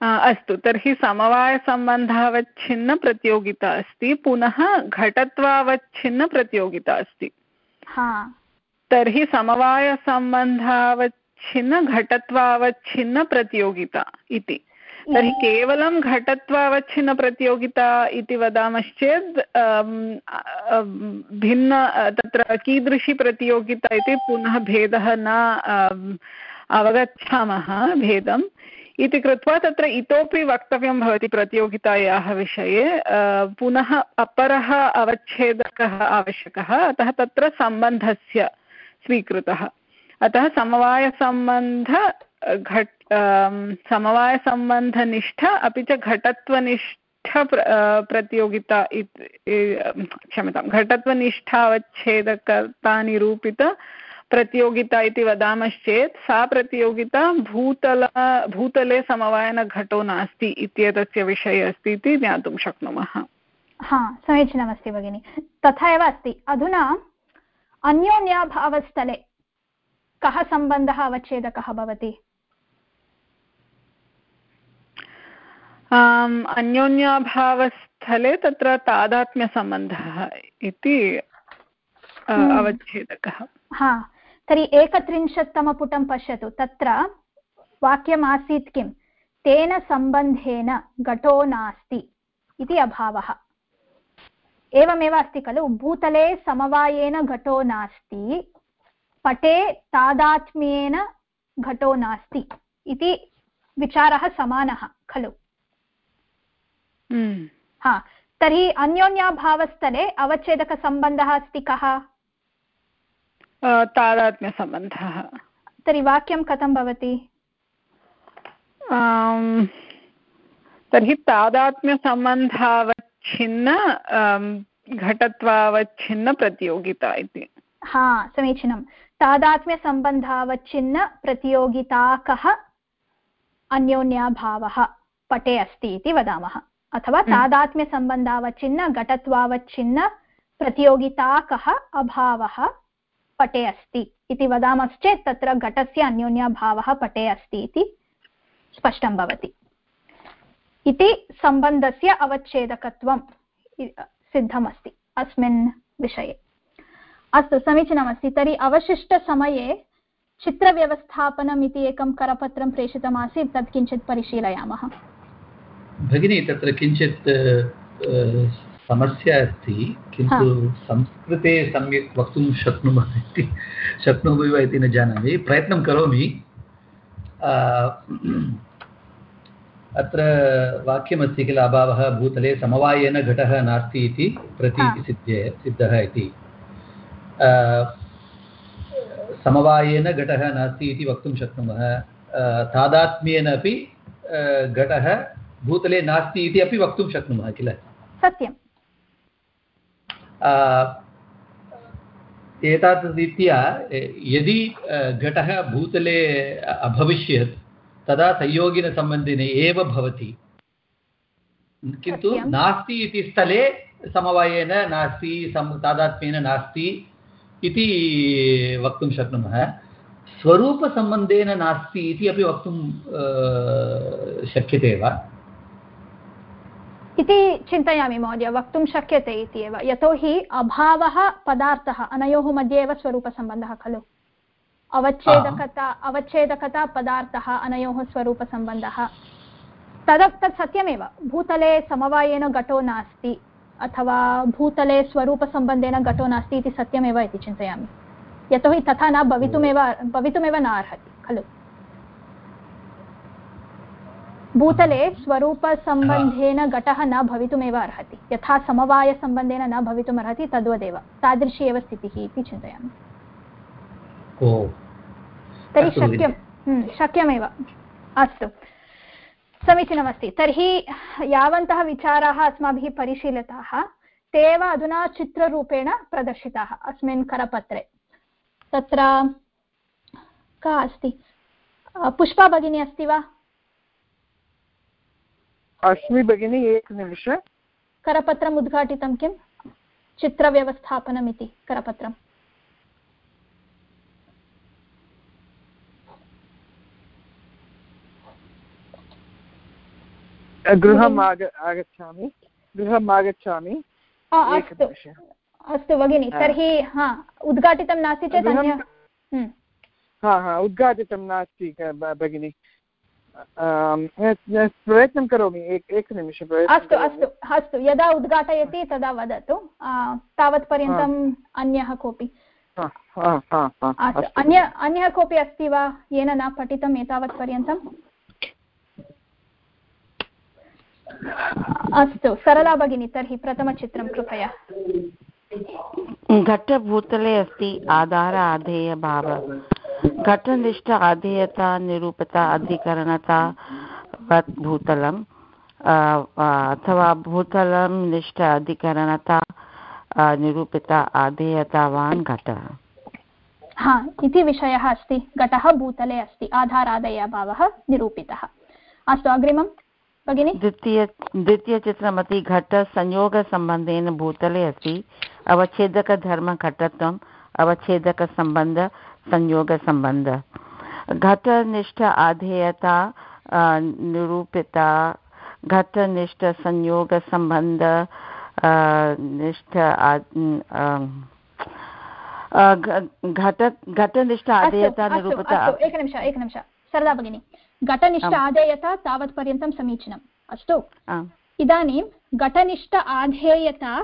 अस्तु तर्हि समवायसम्बन्धावच्छिन्नप्रतियोगिता अस्ति पुनः घटत्वावच्छिन्नप्रतियोगिता अस्ति। हा। तर्हि समवायसम्बन्धावच्छिन्नघटत्वावच्छिन्नप्रतियोगिता इति। तर्हि केवलं घटत्वावच्छिन्नप्रतियोगिता इति वदामश्चेत् भिन्न तत्र कीदृशी प्रतियोगिता इति पुनः भेदः न अवगच्छामः भेदम् इति कृत्वा तत्र इतोपि वक्तव्यं भवति प्रतियोगितायाः विषये पुनः अपरः अवच्छेदकः आवश्यकः, अतः तत्र सम्बन्धस्य स्वीकृतः। अतः समवायसम्बन्ध घट् समवायसम्बन्धनिष्ठ अपि च घटत्वनिष्ठ प्रतियोगिता क्षम्यतां, घटत्वनिष्ठावच्छेदकतानिरूपित प्रतियोगिता इति वदामश्चेत् सा प्रतियोगिता भूतल भूतले समवायनघटो नास्ति इत्येतस्य विषये अस्ति इति ज्ञातुं शक्नुमः। हा समीचीनमस्ति भगिनि। तथा एव अस्ति। अधुना अन्योन्याभावस्थले कः सम्बन्धः अवच्छेदकः भवति? अन्योन्याभावस्थले तत्र तादात्म्यसम्बन्धः इति हम्म। अवच्छेदकः। हा तर्हि एकत्रिंशत्तमपुटं पश्यतु। तत्र वाक्यमासीत् किं तेन सम्बन्धेन घटो नास्ति इति अभावः। एवमेव अस्ति खलु? भूतले समवायेन घटो नास्ति पटे तादात्म्येन घटो नास्ति इति विचारः समानः खलु। हम्म। हा तर्हि अन्योन्याभावस्थले अवच्छेदकसम्बन्धः अस्ति कः? तादात्म्यसम्बन्धः। तर्हि वाक्यं कथं भवति? तर्हि तादात्म्यसम्बन्धावच्छिन्न घटत्वावच्छिन्नप्रतियोगिता इति। हा समीचीनं। तादात्म्यसम्बन्धावच्छिन्नप्रतियोगिता अन्योन्याभावः पटे अस्ति इति वदामः। अथवा हम्म। तादात्म्यसम्बन्धावच्छिन्न घटत्वावच्छिन्न प्रतियोगिता कः अभावः पटे अस्ति इति वदामश्चेत् तत्र घटस्य अन्योन्यभावः पटे अस्ति इति स्पष्टं भवति। इति सम्बन्धस्य अवच्छेदकत्वं सिद्धमस्ति अस्मिन् विषये। अस्तु, समीचीनमस्ति। तर्हि अवशिष्टसमये चित्रव्यवस्थापनम् इति एकं करपत्रं प्रेषितमासीत्, तत् किञ्चित् परिशीलयामः। भगिनी, तत्र किञ्चित् समस्या अस्ति किन्तु संस्कृते सम्यक् वक्तुं शक्नुमः इति शक्नोमि वा इति न जानामि। प्रयत्नं करोमि। अत्र वाक्यमस्ति किल अभावः भूतले समवायेन घटः नास्ति इति प्रतीतिसिद्ध्ये सिद्धः इति। समवायेन घटः नास्ति इति वक्तुं शक्नुमः। तादात्म्येन अपि घटः भूतले नास्ति इति अपि वक्तुं शक्नुमः किल? सत्यं एतादृशरीत्या यदि घटः भूतले अभविष्यत् तदा संयोगिनसम्बन्धिने एव भवति। किन्तु नास्ति इति स्थले समवायेन नास्ति सम् तादात्म्येन नास्ति इति वक्तुं शक्नुमः। स्वरूपसम्बन्धेन नास्ति इति अपि वक्तुं शक्यते वा? इति चिन्तयामि महोदय वक्तुं शक्यते इति एव। यतोहि अभावः पदार्थः अनयोः मध्ये एव स्वरूपसम्बन्धः खलु। अवच्छेदकता अवच्छेदकता पदार्थः अनयोः स्वरूपसम्बन्धः। तद तत् सत्यमेव भूतले समवायेन घटो नास्ति अथवा भूतले स्वरूपसम्बन्धेन घटो नास्ति इति सत्यमेव इति चिन्तयामि। यतोहि तथा न भवितुमेव भवितुमेव न अर्हति खलु। भूतले स्वरूपसम्बन्धेन घटः न भवितुमेव अर्हति। यथा समवायसम्बन्धेन न भवितुम् अर्हति तद्वदेव। तादृशी एव स्थितिः इति चिन्तयामि। तर्हि शक्यं हम्म, शक्यमेव। अस्तु। समीचीनमस्ति। तर्हि यावन्तः विचाराः अस्माभिः परिशीलिताः। ते एव अधुना चित्ररूपेण प्रदर्शिताः अस्मिन् करपत्रे। तत्र का अस्ति? पुष्पा भगिनी अस्ति वा? अस्मि भगिनि एकनिमिष करपत्रम् उद्घाटितं किं? चित्रव्यवस्थापनम् इति करपत्रम्। गृहम् आग आगच्छामि। गृहम् आगच्छामि। अस्तु। अस्तु भगिनि तर्हि हा उद्घाटितं नास्ति चेत् अन्य हम्म, हा हा उद्घाटितं नास्ति भगिनि। प्रयत्नं करोमि एकनिमिषं अस्तु अस्तु अस्तु यदा उद्घाटयति तदा वदतु तावत्पर्यन्तम् अन्यः कोऽपि? हा, हा, हा, हा। अन्य अन्यः कोऽपि अस्ति वा? येन न पठितम् एतावत्पर्यन्तम् अस्तु सरला भगिनी तर्हि प्रथमचित्रं कृपया। घटभूतले अस्ति आधार आधेयभाव। घटनिष्ठ आधेयता निरूपता अधिकरणता भूतलम् अथवा भूतलं निष्ठ अधिकरणता निरूपिता आधेयतावान् घटः हा इति विषयः अस्ति घटः भूतले अस्ति आधारादयभावः निरूपितः अस्तु अग्रिमं भगिनि द्वितीय द्वितीयचित्रमस्ति घटसंयोगसम्बन्धेन भूतले अस्ति अवच्छेदकधर्मघटत्वम् अवच्छेदकसम्बन्ध संयोगसम्बन्ध। घटनिष्ठ आधेयता निरूपिता घटनिष्ठसंयोगसम्बन्ध अ, निष्ठ घट घटनिष्ठ आधेयता निरूपिता। एकनिमिष एकनिमिष सरला भगिनी घटनिष्ठ आधेयता तावत्पर्यन्तं समीचीनम्। अस्तु। इदानीं घटनिष्ठ आधेयता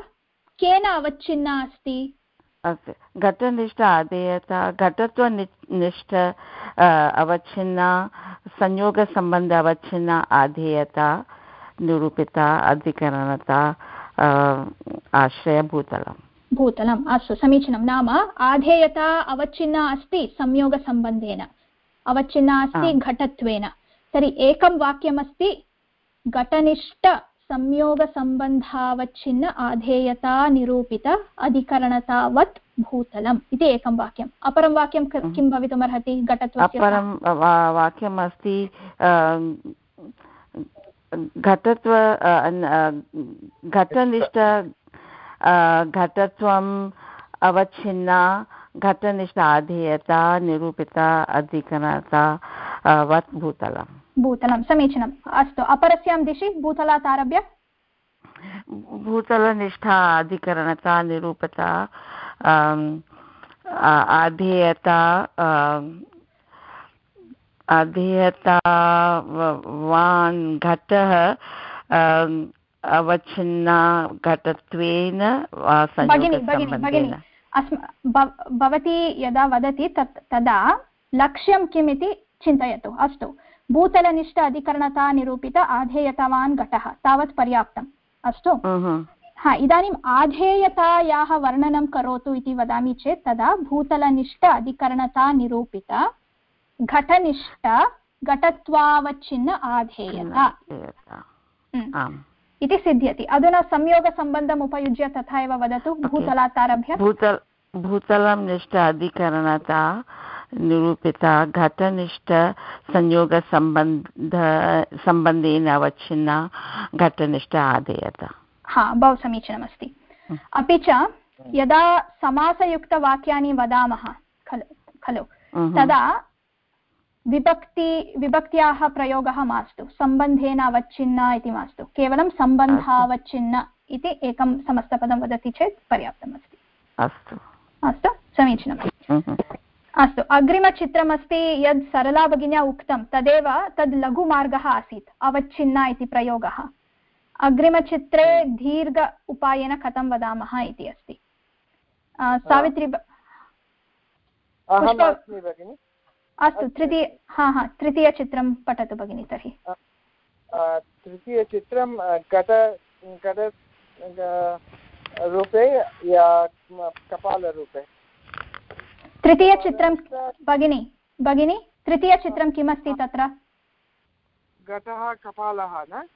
केन अवच्छिन्ना अस्ति? अस्तु घटनिष्ठ आदेयता घटत्वनिष्ठ अ, अवच्छिन्ना संयोगसम्बन्ध अवच्छिन्ना आधेयता निरूपिता अधिकरणता अ, आश्रयभूतलम् भूतलम् अस्तु समीचीनं नाम आधेयता अवच्छिन्ना अस्ति संयोगसम्बन्धेन अवच्छिन्ना अस्ति आम्। घटत्वेन तर्हि एकं वाक्यमस्ति घटनिष्ठ संयोगसम्बन्धावच्छिन्न आधेयता निरूपित अधिकरणतावत् भूतलम् इति एकं वाक्यम् अपरं वाक्यं. किं भवितुमर्हति घटत्वस्य अपरं वा- वाक्यमस्ति घटत्व घटनिष्ठ घटत्वम् अवच्छिन्ना घटनिष्ठ आधेयता निरूपिता अधिकरणता वत् भूतलम् भूतलं समीचीनम्। अस्तु अपरस्यां दिशि भूतलात् आरभ्य भूतलनिष्ठा अधिकरणता निरूपता आधेयता वान् घटः अवच्छिन्ना घटत्वेन भवती यदा वदति तत् तदा लक्ष्यं किम् इति चिन्तयतु। अस्तु भूतलनिष्ठ अधिकरणता निरूपित आधेयतवान् घटः तावत् पर्याप्तम्। अस्तु. हा इदानीम् आधेयतायाः वर्णनं करोतु इति वदामि चेत् तदा भूतलनिष्ठ अधिकरणता निरूपित घटनिष्ठ घटत्वावच्छिन्न आधेयता। हम्म। इति सिद्ध्यति। अधुना संयोगसम्बन्धम् उपयुज्य तथा एव वदतु भूतलात् आरभ्य। भूतल भूतलं निष्ठ अधिकरणता निरूपिता घटनिष्ठ संयोगसम्बन्ध सम्बन्धेन अवच्छिन्ना घटनिष्ठ आदेयता। हा बहु समीचीनमस्ति। अपि च यदा समासयुक्तवाक्यानि वदामः खलु खलु तदा विभक्ति विभक्त्याः प्रयोगः मास्तु सम्बन्धेन अवच्छिन्न इति मास्तु केवलं सम्बन्धावच्छिन्न इति एकं समस्तपदं वदति चेत् पर्याप्तमस्ति। अस्तु। अस्तु समीचीनम्। mhm. अस्तु अग्रिमचित्रमस्ति यद् सरला भगिन्या उक्तं तदेव तद् लघुमार्गः आसीत् अवच्छिन्न इति प्रयोगः। अग्रिमचित्रे दीर्घ उपायेन कथं वदामः इति अस्ति। सावित्री अस्तु तृतीय हा हा तृतीयचित्रं पठतु भगिनि तर्हि। तृतीयचित्रं रूपे या कपालरूपे। तृतीयचित्रं भगिनि भगिनि तृतीयचित्रं किमस्ति तत्र? घटः कपालः न?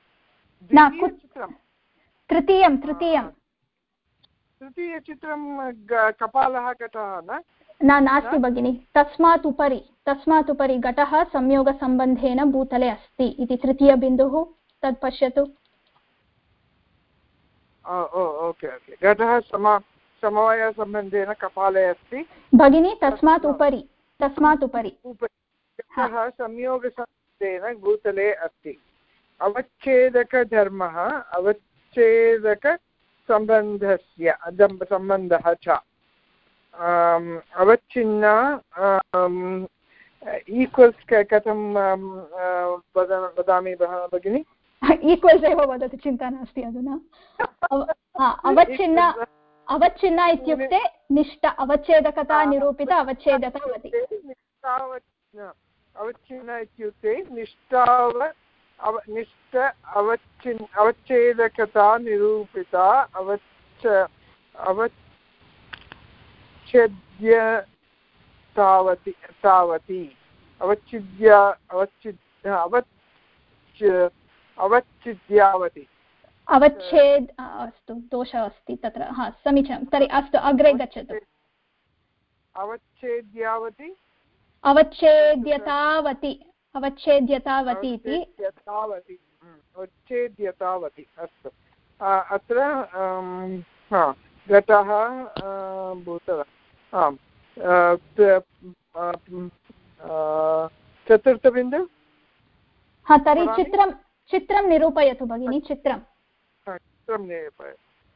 तृतीयं तृतीयं। तृतीयचित्रं कपालः घटः न? न नास्ति भगिनि। तस्मात् उपरि तस्मात् उपरि घटः संयोगसम्बन्धेन भूतले अस्ति इति तृतीयबिन्दुः। तत् पश्यतु। Okay okay. घटः सम समवायसम्बन्धेन कपाले अस्ति। भगिनी तस्मात् उपरि तस्मात् उपरि। संयोगसम्बन्धेन भूतले अस्ति। अवच्छेदकधर्मः अवच्छेदकसम्बन्धस्य सम्बन्धः च। अवच्छिन्न ईक्वल्स् कथं वदामि भगिनि? ईक्वल्स् एव वदतु चिन्ता नास्ति अधुना। अवच्छिन्न अवच्छिन्न इत्युक्ते निष्ठ अवच्छेदकता निरूपित अवच्छेदकवति अवच्छिन्न इत्युक्ते निष्ठाव अव निष्ठ अवच्छिन् अवच्छेदकता निरूपिता अवच्छ अवच्छेद्य तावति। तावति अवच्छिद्य अवच्छिद्य अवच्छ अवच्छिद्यावति। अवच्छेद् अस्तु दोषः अस्ति तत्र हा समीचीनं तर्हि अस्तु अग्रे गच्छतु। अवच्छेद्यावति? अवच्छेद्यतावति अवच्छेद्यतावति इति। अवच्छेद्यतावति अस्तु। अत्र घटः भूतल आम् चतुर्थबिन्दु? हा तर्हि चित्रं चित्रं निरूपयतु भगिनि चित्रं।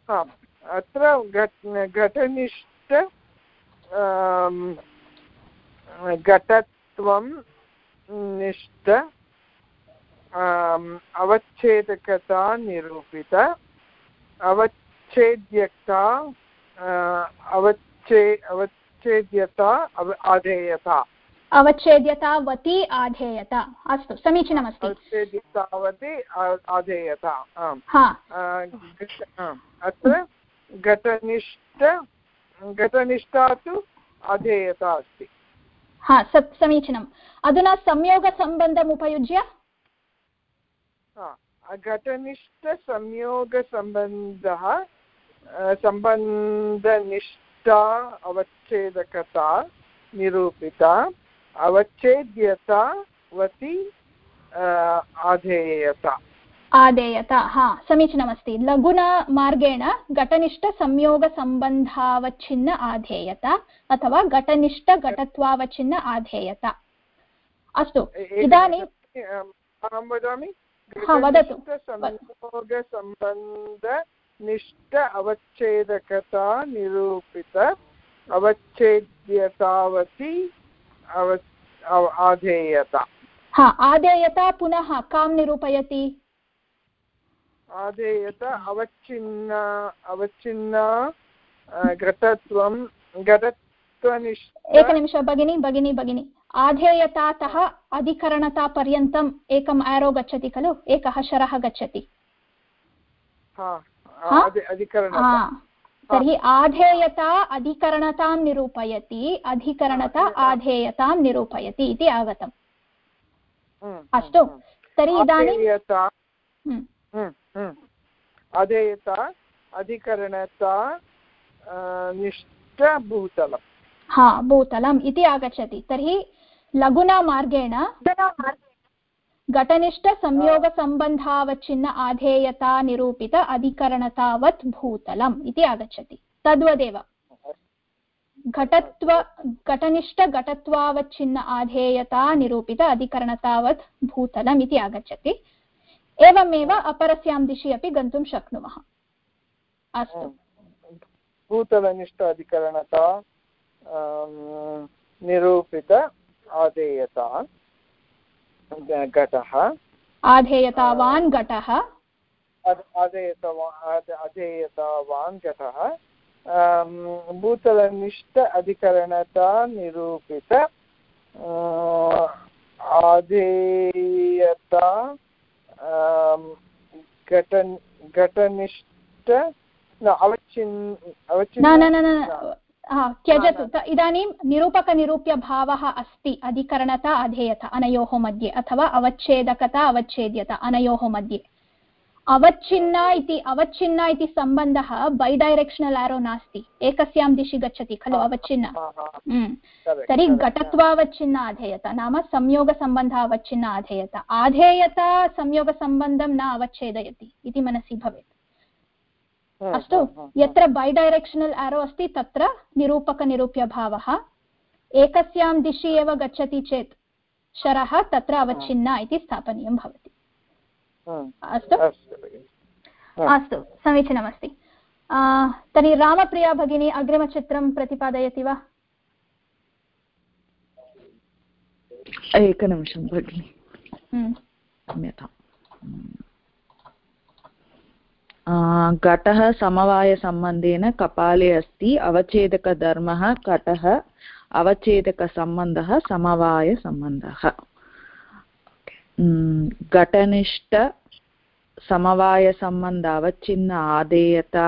आम् अत्र घटनिष्ठ घटत्वं निष्ठ अवच्छेदकता निरूपित अवच्छेद्यता अवच्छे अवच्छेद्यता अव आधेयता अवच्छेद्यतावती आधेयता। अस्तु समीचीनमस्ति। अवच्छेद्यतावती आधेयता अत्र घटनिष्ठ घटनिष्ठा तु अधेयता अस्ति। हा सत् समीचीनम्। अधुना संयोगसम्बन्धम् उपयुज्य घटनिष्ठसंयोगसम्बन्धः सम्बन्धनिष्ठा अवच्छेदकता निरूपिता अवच्छेद्यता वति आधेयता। आदेयता हा समीचीनमस्ति। लघुनमार्गेण घटनिष्ठसंयोगसम्बन्धावच्छिन्न आधेयता अथवा घटनिष्ठघटत्वावच्छिन्न आधेयता। अस्तु इदानीं अहं वदामि हा वदतु। संयोगसम्बन्धनिष्ठ अवच्छेदकता निरूपित अवच्छेद्यतावती अव आधेयता। हा आदेयता पुनः कां निरूपयति? आदेयत अवच्छिन्न अवच्छिन्न घटत्वं घटत्वनिष्ठ एकनिमिषं भगिनि भगिनि भगिनि। आधेयतातः अधिकरणतापर्यन्तम् एकम् एरो गच्छति खलु? एकः शरः गच्छति। तर्हि आधेयता अधिकरणतां निरूपयति अधिकरणता आधेयतां निरूपयति इति आगतम्। अस्तु तर्हि इदानीं अधेयता अधिकरणता हा भूतलम् इति आगच्छति। तर्हि लघुना मार्गेण घटनिष्ठसंयोगसम्बन्धावच्छिन्न आधेयता निरूपित अधिकरणतावत् भूतलम् इति आगच्छति तद्वदेव घटत्व घटनिष्ठघटत्वावच्छिन्न आधेयता निरूपित अधिकरणतावत् भूतलम् इति आगच्छति एवमेव अपरस्यां दिशि अपि गन्तुं शक्नुमः अस्तु भूतलनिष्ठ निरूपित आधेयता घटः। आधेयतावान् घटः। अधेयतावान् घटः। भूतलनिष्ठ अधिकरणता निरूपित आधेयता घटन् घटनिष्ठ अवच्छिन् अवच्छिन्न त्यजतु. इदानीं निरूपकनिरूप्यभावः अस्ति अधिकरणता अधेयता अनयोः मध्ये अथवा अवच्छेदकता अवच्छेद्यता अनयोः मध्ये. अवच्छिन्ना इति अवच्छिन्ना इति सम्बन्धः बैडैरेक्षनल् एरो नास्ति. एकस्यां दिशि गच्छति खलु अवच्छिन्न. तर्हि घटत्वावच्छिन्न आधेयता नाम संयोगसम्बन्ध अवच्छिन्न आधेयता आधेयता संयोगसम्बन्धं न अवच्छेदयति इति मनसि भवेत्. अस्तु यत्र बैडैरेक्षनल् एरो अस्ति तत्र निरूपकनिरूप्यभावः एकस्यां दिशि एव गच्छति चेत् शरः तत्र अवच्छिन्ना इति स्थापनीयं भवति अस्तु अस्तु समीचीनमस्ति तर्हि रामप्रिया भगिनी अग्रिमचित्रं प्रतिपादयति वा एकनिमिषं भगिनि हम्म। क्षम्यताम् घटः समवायसम्बन्धेन कपाले अस्ति, अवच्छेदकधर्मः घटः अवच्छेदकसम्बन्धः समवायसम्बन्धः। घटनिष्ठ समवायसम्बन्ध, अवच्छिन्न आदेयता।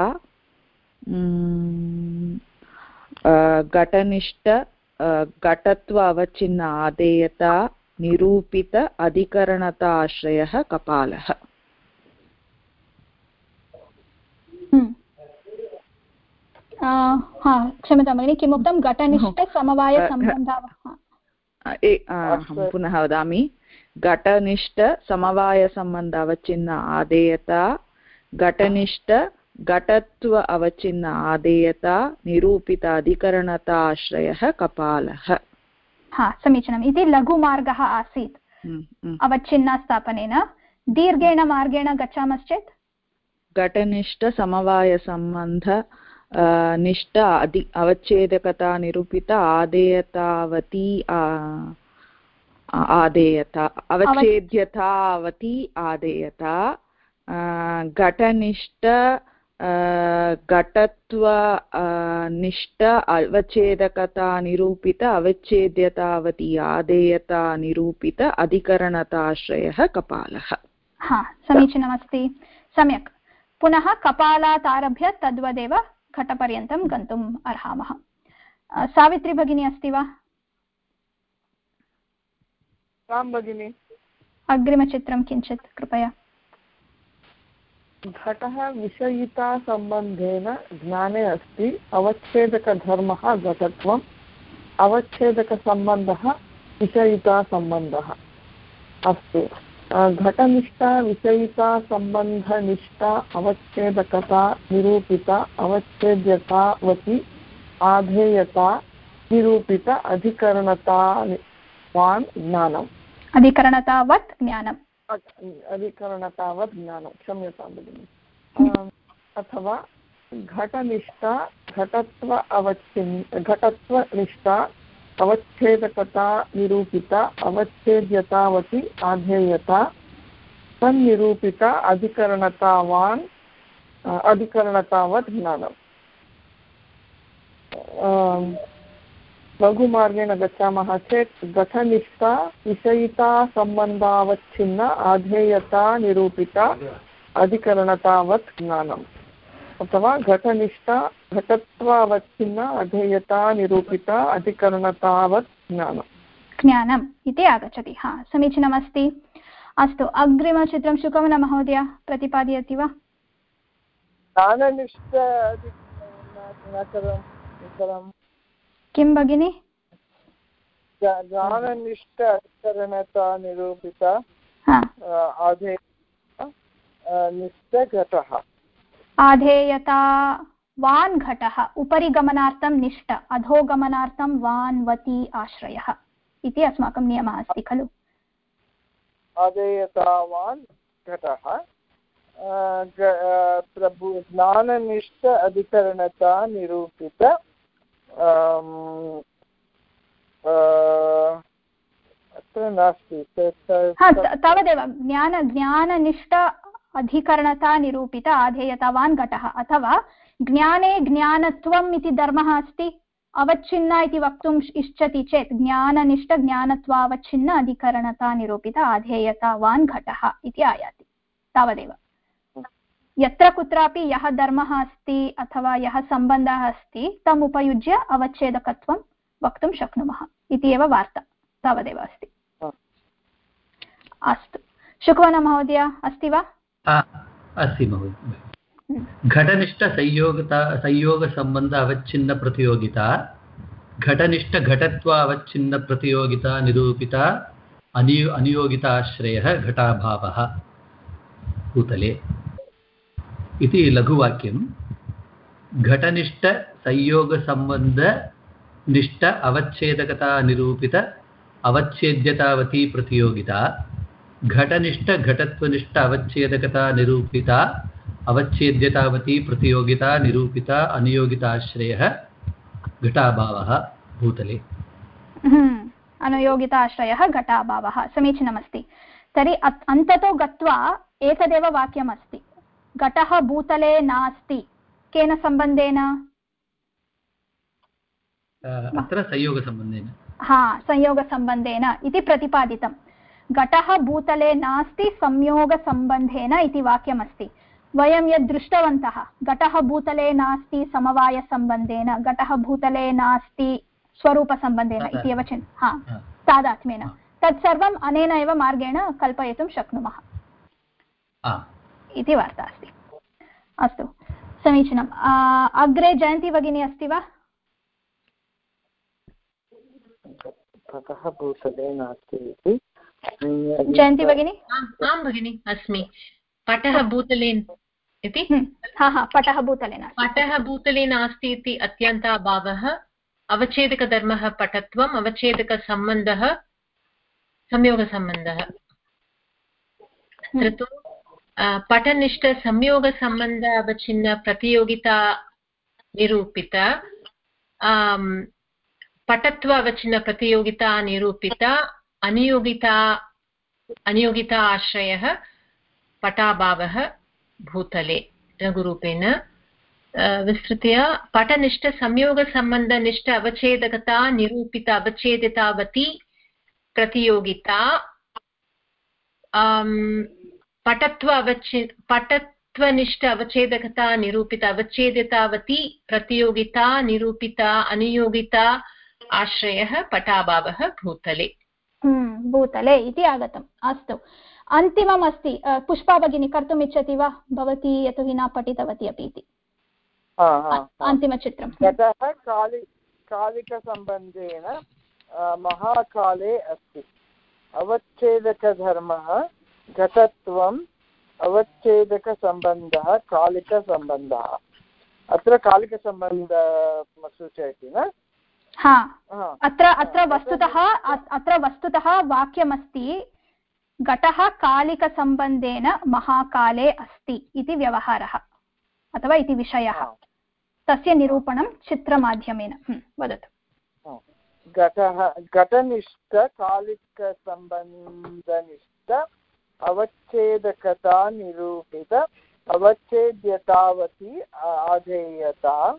घटनिष्ठ घटत्व अवच्छिन्न आदेयता। निरूपित अधिकरणताश्रयः कपालः। हा क्षम्यतां भगिनि किमुक्तं घटनिष्ठसमवायसम्बन्धः अहं पुनः वदामि। घटनिष्ठसमवायसम्बन्ध अवच्छिन्न आदेयता घटनिष्ठ घटत्व अवच्छिन्न आदेयता निरूपित अधिकरणता आश्रयः कपालः। हा समीचीनम्। इति लघुमार्गः आसीत्। हम्म, हम्म। अवच्छिन्नस्थापनेन दीर्घेण मार्गेण गच्छामश्चेत् घटनिष्ठसमवायसम्बन्ध निष्ठ अधि अवच्छेदकता निरूपित आदेयतावती आदेयता अवच्छेद्यतावती आदेयता घटनिष्ठ घटत्व निष्ठ अवच्छेदकता निरूपित अवच्छेद्यतावती आदेयता निरूपित अधिकरणताश्रयः कपालः हा समीचीनमस्ति सम्यक् पुनः कपालात् आरभ्य तद्वदेव घटपर्यन्तं गन्तुम् अर्हामः। सावित्री भगिनी अस्ति वा? भगिनि। अग्रिमचित्रं किञ्चित् कृपया। घटः विषयितासम्बन्धेन ज्ञाने अस्ति। अवच्छेदकधर्मः घटत्वम् अवच्छेदकसम्बन्धः विषयितासम्बन्धः अस्तु। घटनिष्ठा विषयितासम्बन्धनिष्ठा अवच्छेदकता निरूपिता अवच्छेद्यतावती आधेयता निरूपित अधिकरणतावान् ज्ञानम्। अधिकरणतावत् ज्ञानम्। अधिकरणतावत् ज्ञानं क्षम्यतां भगिनि। अथवा घटनिष्ठा घटत्व अवच्छिन् घटत्वनिष्ठा अवच्छेदकता निरूपिता, अवच्छेद्यतावती आधेयता तन्निरूपिता अधिकरणतावान् अधिकरणतावत् ज्ञानम्। लघुमार्गेण गच्छामः चेत् घटनिष्ठा विषयिता, सम्बन्धावच्छिन्न, आधेयता, निरूपिता, अधिकरणतावत् ज्ञानम्। अथवा घटनिष्ठा घटत्वावच्छिन्न अधेयता निरूपिता अधिकरणतावत् ज्ञानम्। ज्ञानम् इति आगच्छति। हा समीचीनमस्ति। अस्तु अग्रिमचित्रं शुकमन महोदय प्रतिपादयति वा? किं भगिनि? ज्ञाननिष्ठ अधिकरणता निरूपिता निष्ठघटः आधेयतावान् घटः उपरि गमनार्थं निष्ठ अधोगमनार्थं वान् वति आश्रयः इति अस्माकं नियमः अस्ति खलु। आधेयतावान् घटः ज्ञाननिष्ठ अधिकरणता निरूपित अत्र नास्ति। तावदेव ज्ञान ज्ञाननिष्ठ अधिकरणता निरूपित आधेयतावान् घटः। अथवा ज्ञाने ज्ञानत्वम् इति धर्मः अस्ति अवच्छिन्न इति वक्तुम् इच्छति चेत् ज्ञाननिष्ठ ज्ञानत्वावच्छिन्न अधिकरणता निरूपित आधेयतावान् घटः इति आयाति। तावदेव। यत्र कुत्रापि यः धर्मः अस्ति अथवा यः सम्बन्धः अस्ति तम् उपयुज्य अवच्छेदकत्वं वक्तुं शक्नुमः इति एव वार्ता। तावदेव अस्ति। अस्तु। शुकवन महोदय अस्ति वा? अस्ति महोदय। घटनिष्ठसंयोगता संयोगसम्बन्ध अवच्छिन्नप्रतियोगिता घटनिष्ठघटत्व अवच्छिन्नप्रतियोगिता निरूपिता अनियो अनियोगिताश्रयः घटाभावः। भूतले इति लघुवाक्यं घटनिष्ठसंयोगसम्बन्धनिष्ठ अवच्छेदकता निरूपित अवच्छेद्यतावती प्रतियोगिता। घटनिष्ठघटत्वनिष्ठ अवच्छेदकता निरूपिता अवच्छेद्यतावती प्रतियोगिता निरूपिता अनियोगिताश्रयः घटाभावः भूतले। हम्म, अनुयोगिताश्रयः घटाभावः समीचीनमस्ति। तर्हि अन्ततो गत्वा एतदेव वाक्यमस्ति। घटः भूतले नास्ति। केन सम्बन्धेन? अत्र संयोगसम्बन्धेन। हा संयोगसम्बन्धेन इति प्रतिपादितं घटः भूतले नास्ति संयोगसम्बन्धेन इति वाक्यमस्ति। वयं यद् दृष्टवन्तः घटः भूतले नास्ति समवायसम्बन्धेन घटः भूतले नास्ति स्वरूपसम्बन्धेन इति एव चिन् हा हा, तादात्म्येन। तत्सर्वम् अनेन एव मार्गेण कल्पयितुं शक्नुमः। इति वार्ता अस्ति। अस्तु समीचीनम् अग्रे जयन्ती भगिनी अस्ति वा? ततः भूतले नास्ति इति। जयन्ती भगिनी? आं भगिनि अस्मि। पटः इति? हम्म, हा हा पटः भूतले पटः भूतले नास्ति इति अत्यन्ताभावः। अवच्छेदकधर्मः पटत्वम् अवच्छेदकसम्बन्धः संयोगसम्बन्धः। अत्र तु पटनिष्ठसंयोगसम्बन्ध अवच्छिन्न प्रतियोगिता निरूपित पटत्व अवच्छिन्न प्रतियोगिता निरूपित अनियोगिता अनियोगिता आश्रयः पटाभावः भूतले लघुरूपेण विस्तृत्य पटनिष्ठसंयोगसम्बन्धनिष्ठ अवच्छेदकता, निरूपित अवच्छेदितावती, प्रतियोगिता पटत्व अवच्छे, पटत्वनिष्ठ अवच्छेदकता, निरूपित अवच्छेदितावती, प्रतियोगिता, निरूपिता अनियोगिता, आश्रयः पटाभावः भूतले। भूतले इति आगतम् अस्तु। अन्तिमम् अस्ति पुष्पा भगिनी कर्तुम् इच्छति वा? भवती यतोहि न पठितवती अपि इति। अन्तिमचित्रं घटः कालि कालिकसम्बन्धेन महाकाले अस्ति। अवच्छेदकधर्मः घटत्वम् अवच्छेदकसम्बन्धः कालिकसम्बन्धः। अत्र कालिकसम्बन्धः सूचयति न? हा. अत्र अत्र वस्तुतः अत्र वस्तुतः वाक्यमस्ति घटः कालिकसम्बन्धेन महाकाले अस्ति इति व्यवहारः अथवा इति विषयः। तस्य निरूपणं चित्रमाध्यमेन। वदतु। घटः घटनिष्ठकालिकसम्बन्धनिष्ठ अवच्छेदकता निरूपित अवच्छेद्यतावती आधेयता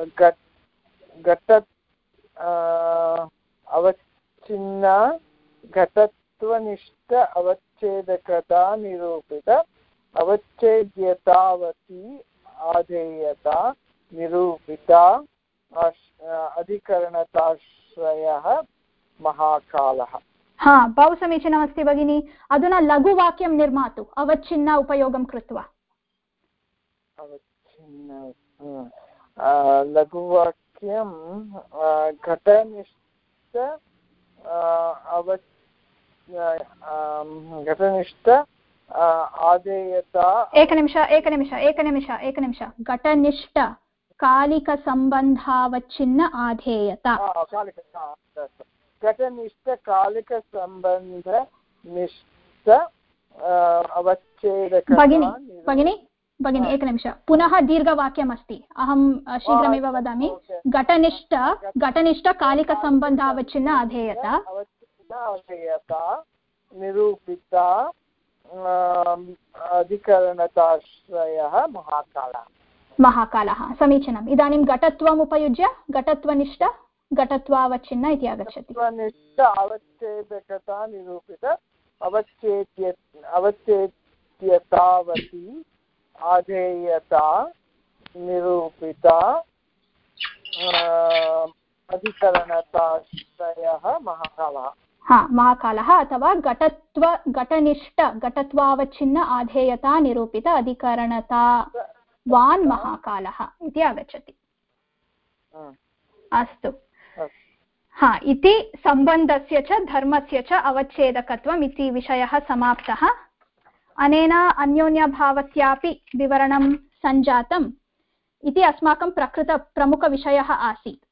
घट- घट अवच्छिन्न घटत्वनिष्ठ अवच्छेदकता निरूपित अवच्छेद्यतावती आधेयता निरूपिता अधिकरणताश्रयः महाकालः। हा बहु समीचीनमस्ति भगिनि। अधुना लघुवाक्यं निर्मातु। अवच्छिन्न उपयोगं कृत्वा। अवच्छिन्न लघुवाक्यं घटनिष्ठ अव घटनिष्ठ आदेयता एकनिमिष एकनिमिष एकनिमिष एकनिमिष घटनिष्ठ कालिकसम्बन्धावच्छिन्न आधेयता। घटनिष्ठकालिकसम्बन्धनिष्ठ आ, अवच्छेदकता भगिनि भगिनि भगिनि। एकनिमिष पुनः दीर्घवाक्यमस्ति। अहं शीघ्रमेव वदामि। घटनिष्ठ घटनिष्ठ कालिकसम्बन्धावच्छिन्न आधेयता निरूपिता अधिकरणताश्रयः महाकालः। महाकालः। समीचीनम्। इदानीं घटत्वम् उपयुज्य घटत्वनिष्ठ घटत्वावच्छिन्न इति आगच्छति। अवच्छेदकता निरूपित अवच्छेद्य अवच्छेद्यतावती आधेयता निरूपिता अधिकरणताश्रयः महाकालः। हा महाकालः अथवा घटत्व घटनिष्ठ घटत्वावच्छिन्न आधेयता निरूपित अधिकरणता वान् महाकालः इति आगच्छति। अस्तु। हा इति सम्बन्धस्य च धर्मस्य च अवच्छेदकत्वम् इति विषयः समाप्तः। अनेन अन्योन्यभावस्यापि विवरणं सञ्जातम् इति अस्माकं प्रकृतप्रमुखविषयः आसीत्।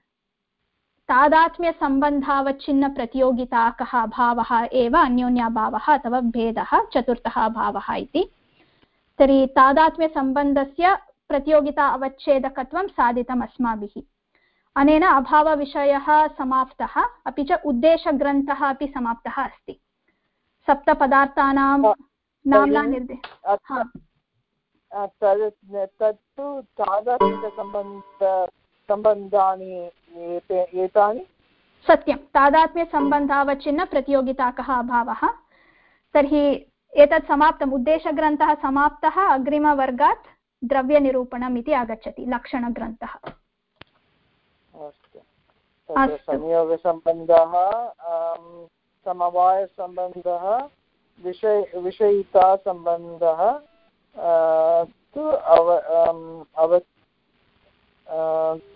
तादात्म्यसम्बन्धावच्छिन्नप्रतियोगिताकः भावः एव अन्योन्याभावः अथवा भेदः चतुर्थः भावः इति। तर्हि तादात्म्यसम्बन्धस्य प्रतियोगिता अवच्छेदकत्वं साधितम् अस्माभिः। अनेन अभावविषयः समाप्तः, अपि च उद्देशग्रन्थः अपि समाप्तः अस्ति। सप्तपदार्थानां नाम्ना निर्दे तत्तु तादात्म्यसम्बन्ध सम्बन्धानि एतानि सत्यं। तादात्म्यसम्बन्धावच्छिन्न प्रतियोगिताकः अभावः। तर्हि एतत् समाप्तम्। उद्देशग्रन्थः समाप्तः। अग्रिमवर्गात् द्रव्यनिरूपणम् इति आगच्छति लक्षणग्रन्थः। संयोगसम्बन्धः समवायसम्बन्धः विषय विषयितासम्बन्धः तु अव अव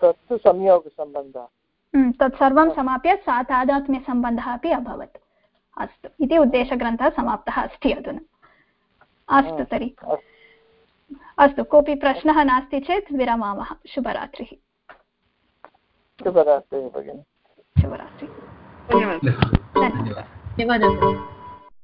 तत्तु संयोगसम्बन्धः। हम्म, तत्सर्वं समाप्य सा तादात्म्यसम्बन्धः अपि अभवत्। अस्तु इति उद्देशग्रन्थः समाप्तः अस्ति अधुना। अस्तु तर्हि। अस्तु। कोऽपि प्रश्नः नास्ति चेत् विरमामः। शुभरात्रिः। शुभरात्रिः भगिनि। शुभरात्रिः। धन्यवादः। धन्यवादः।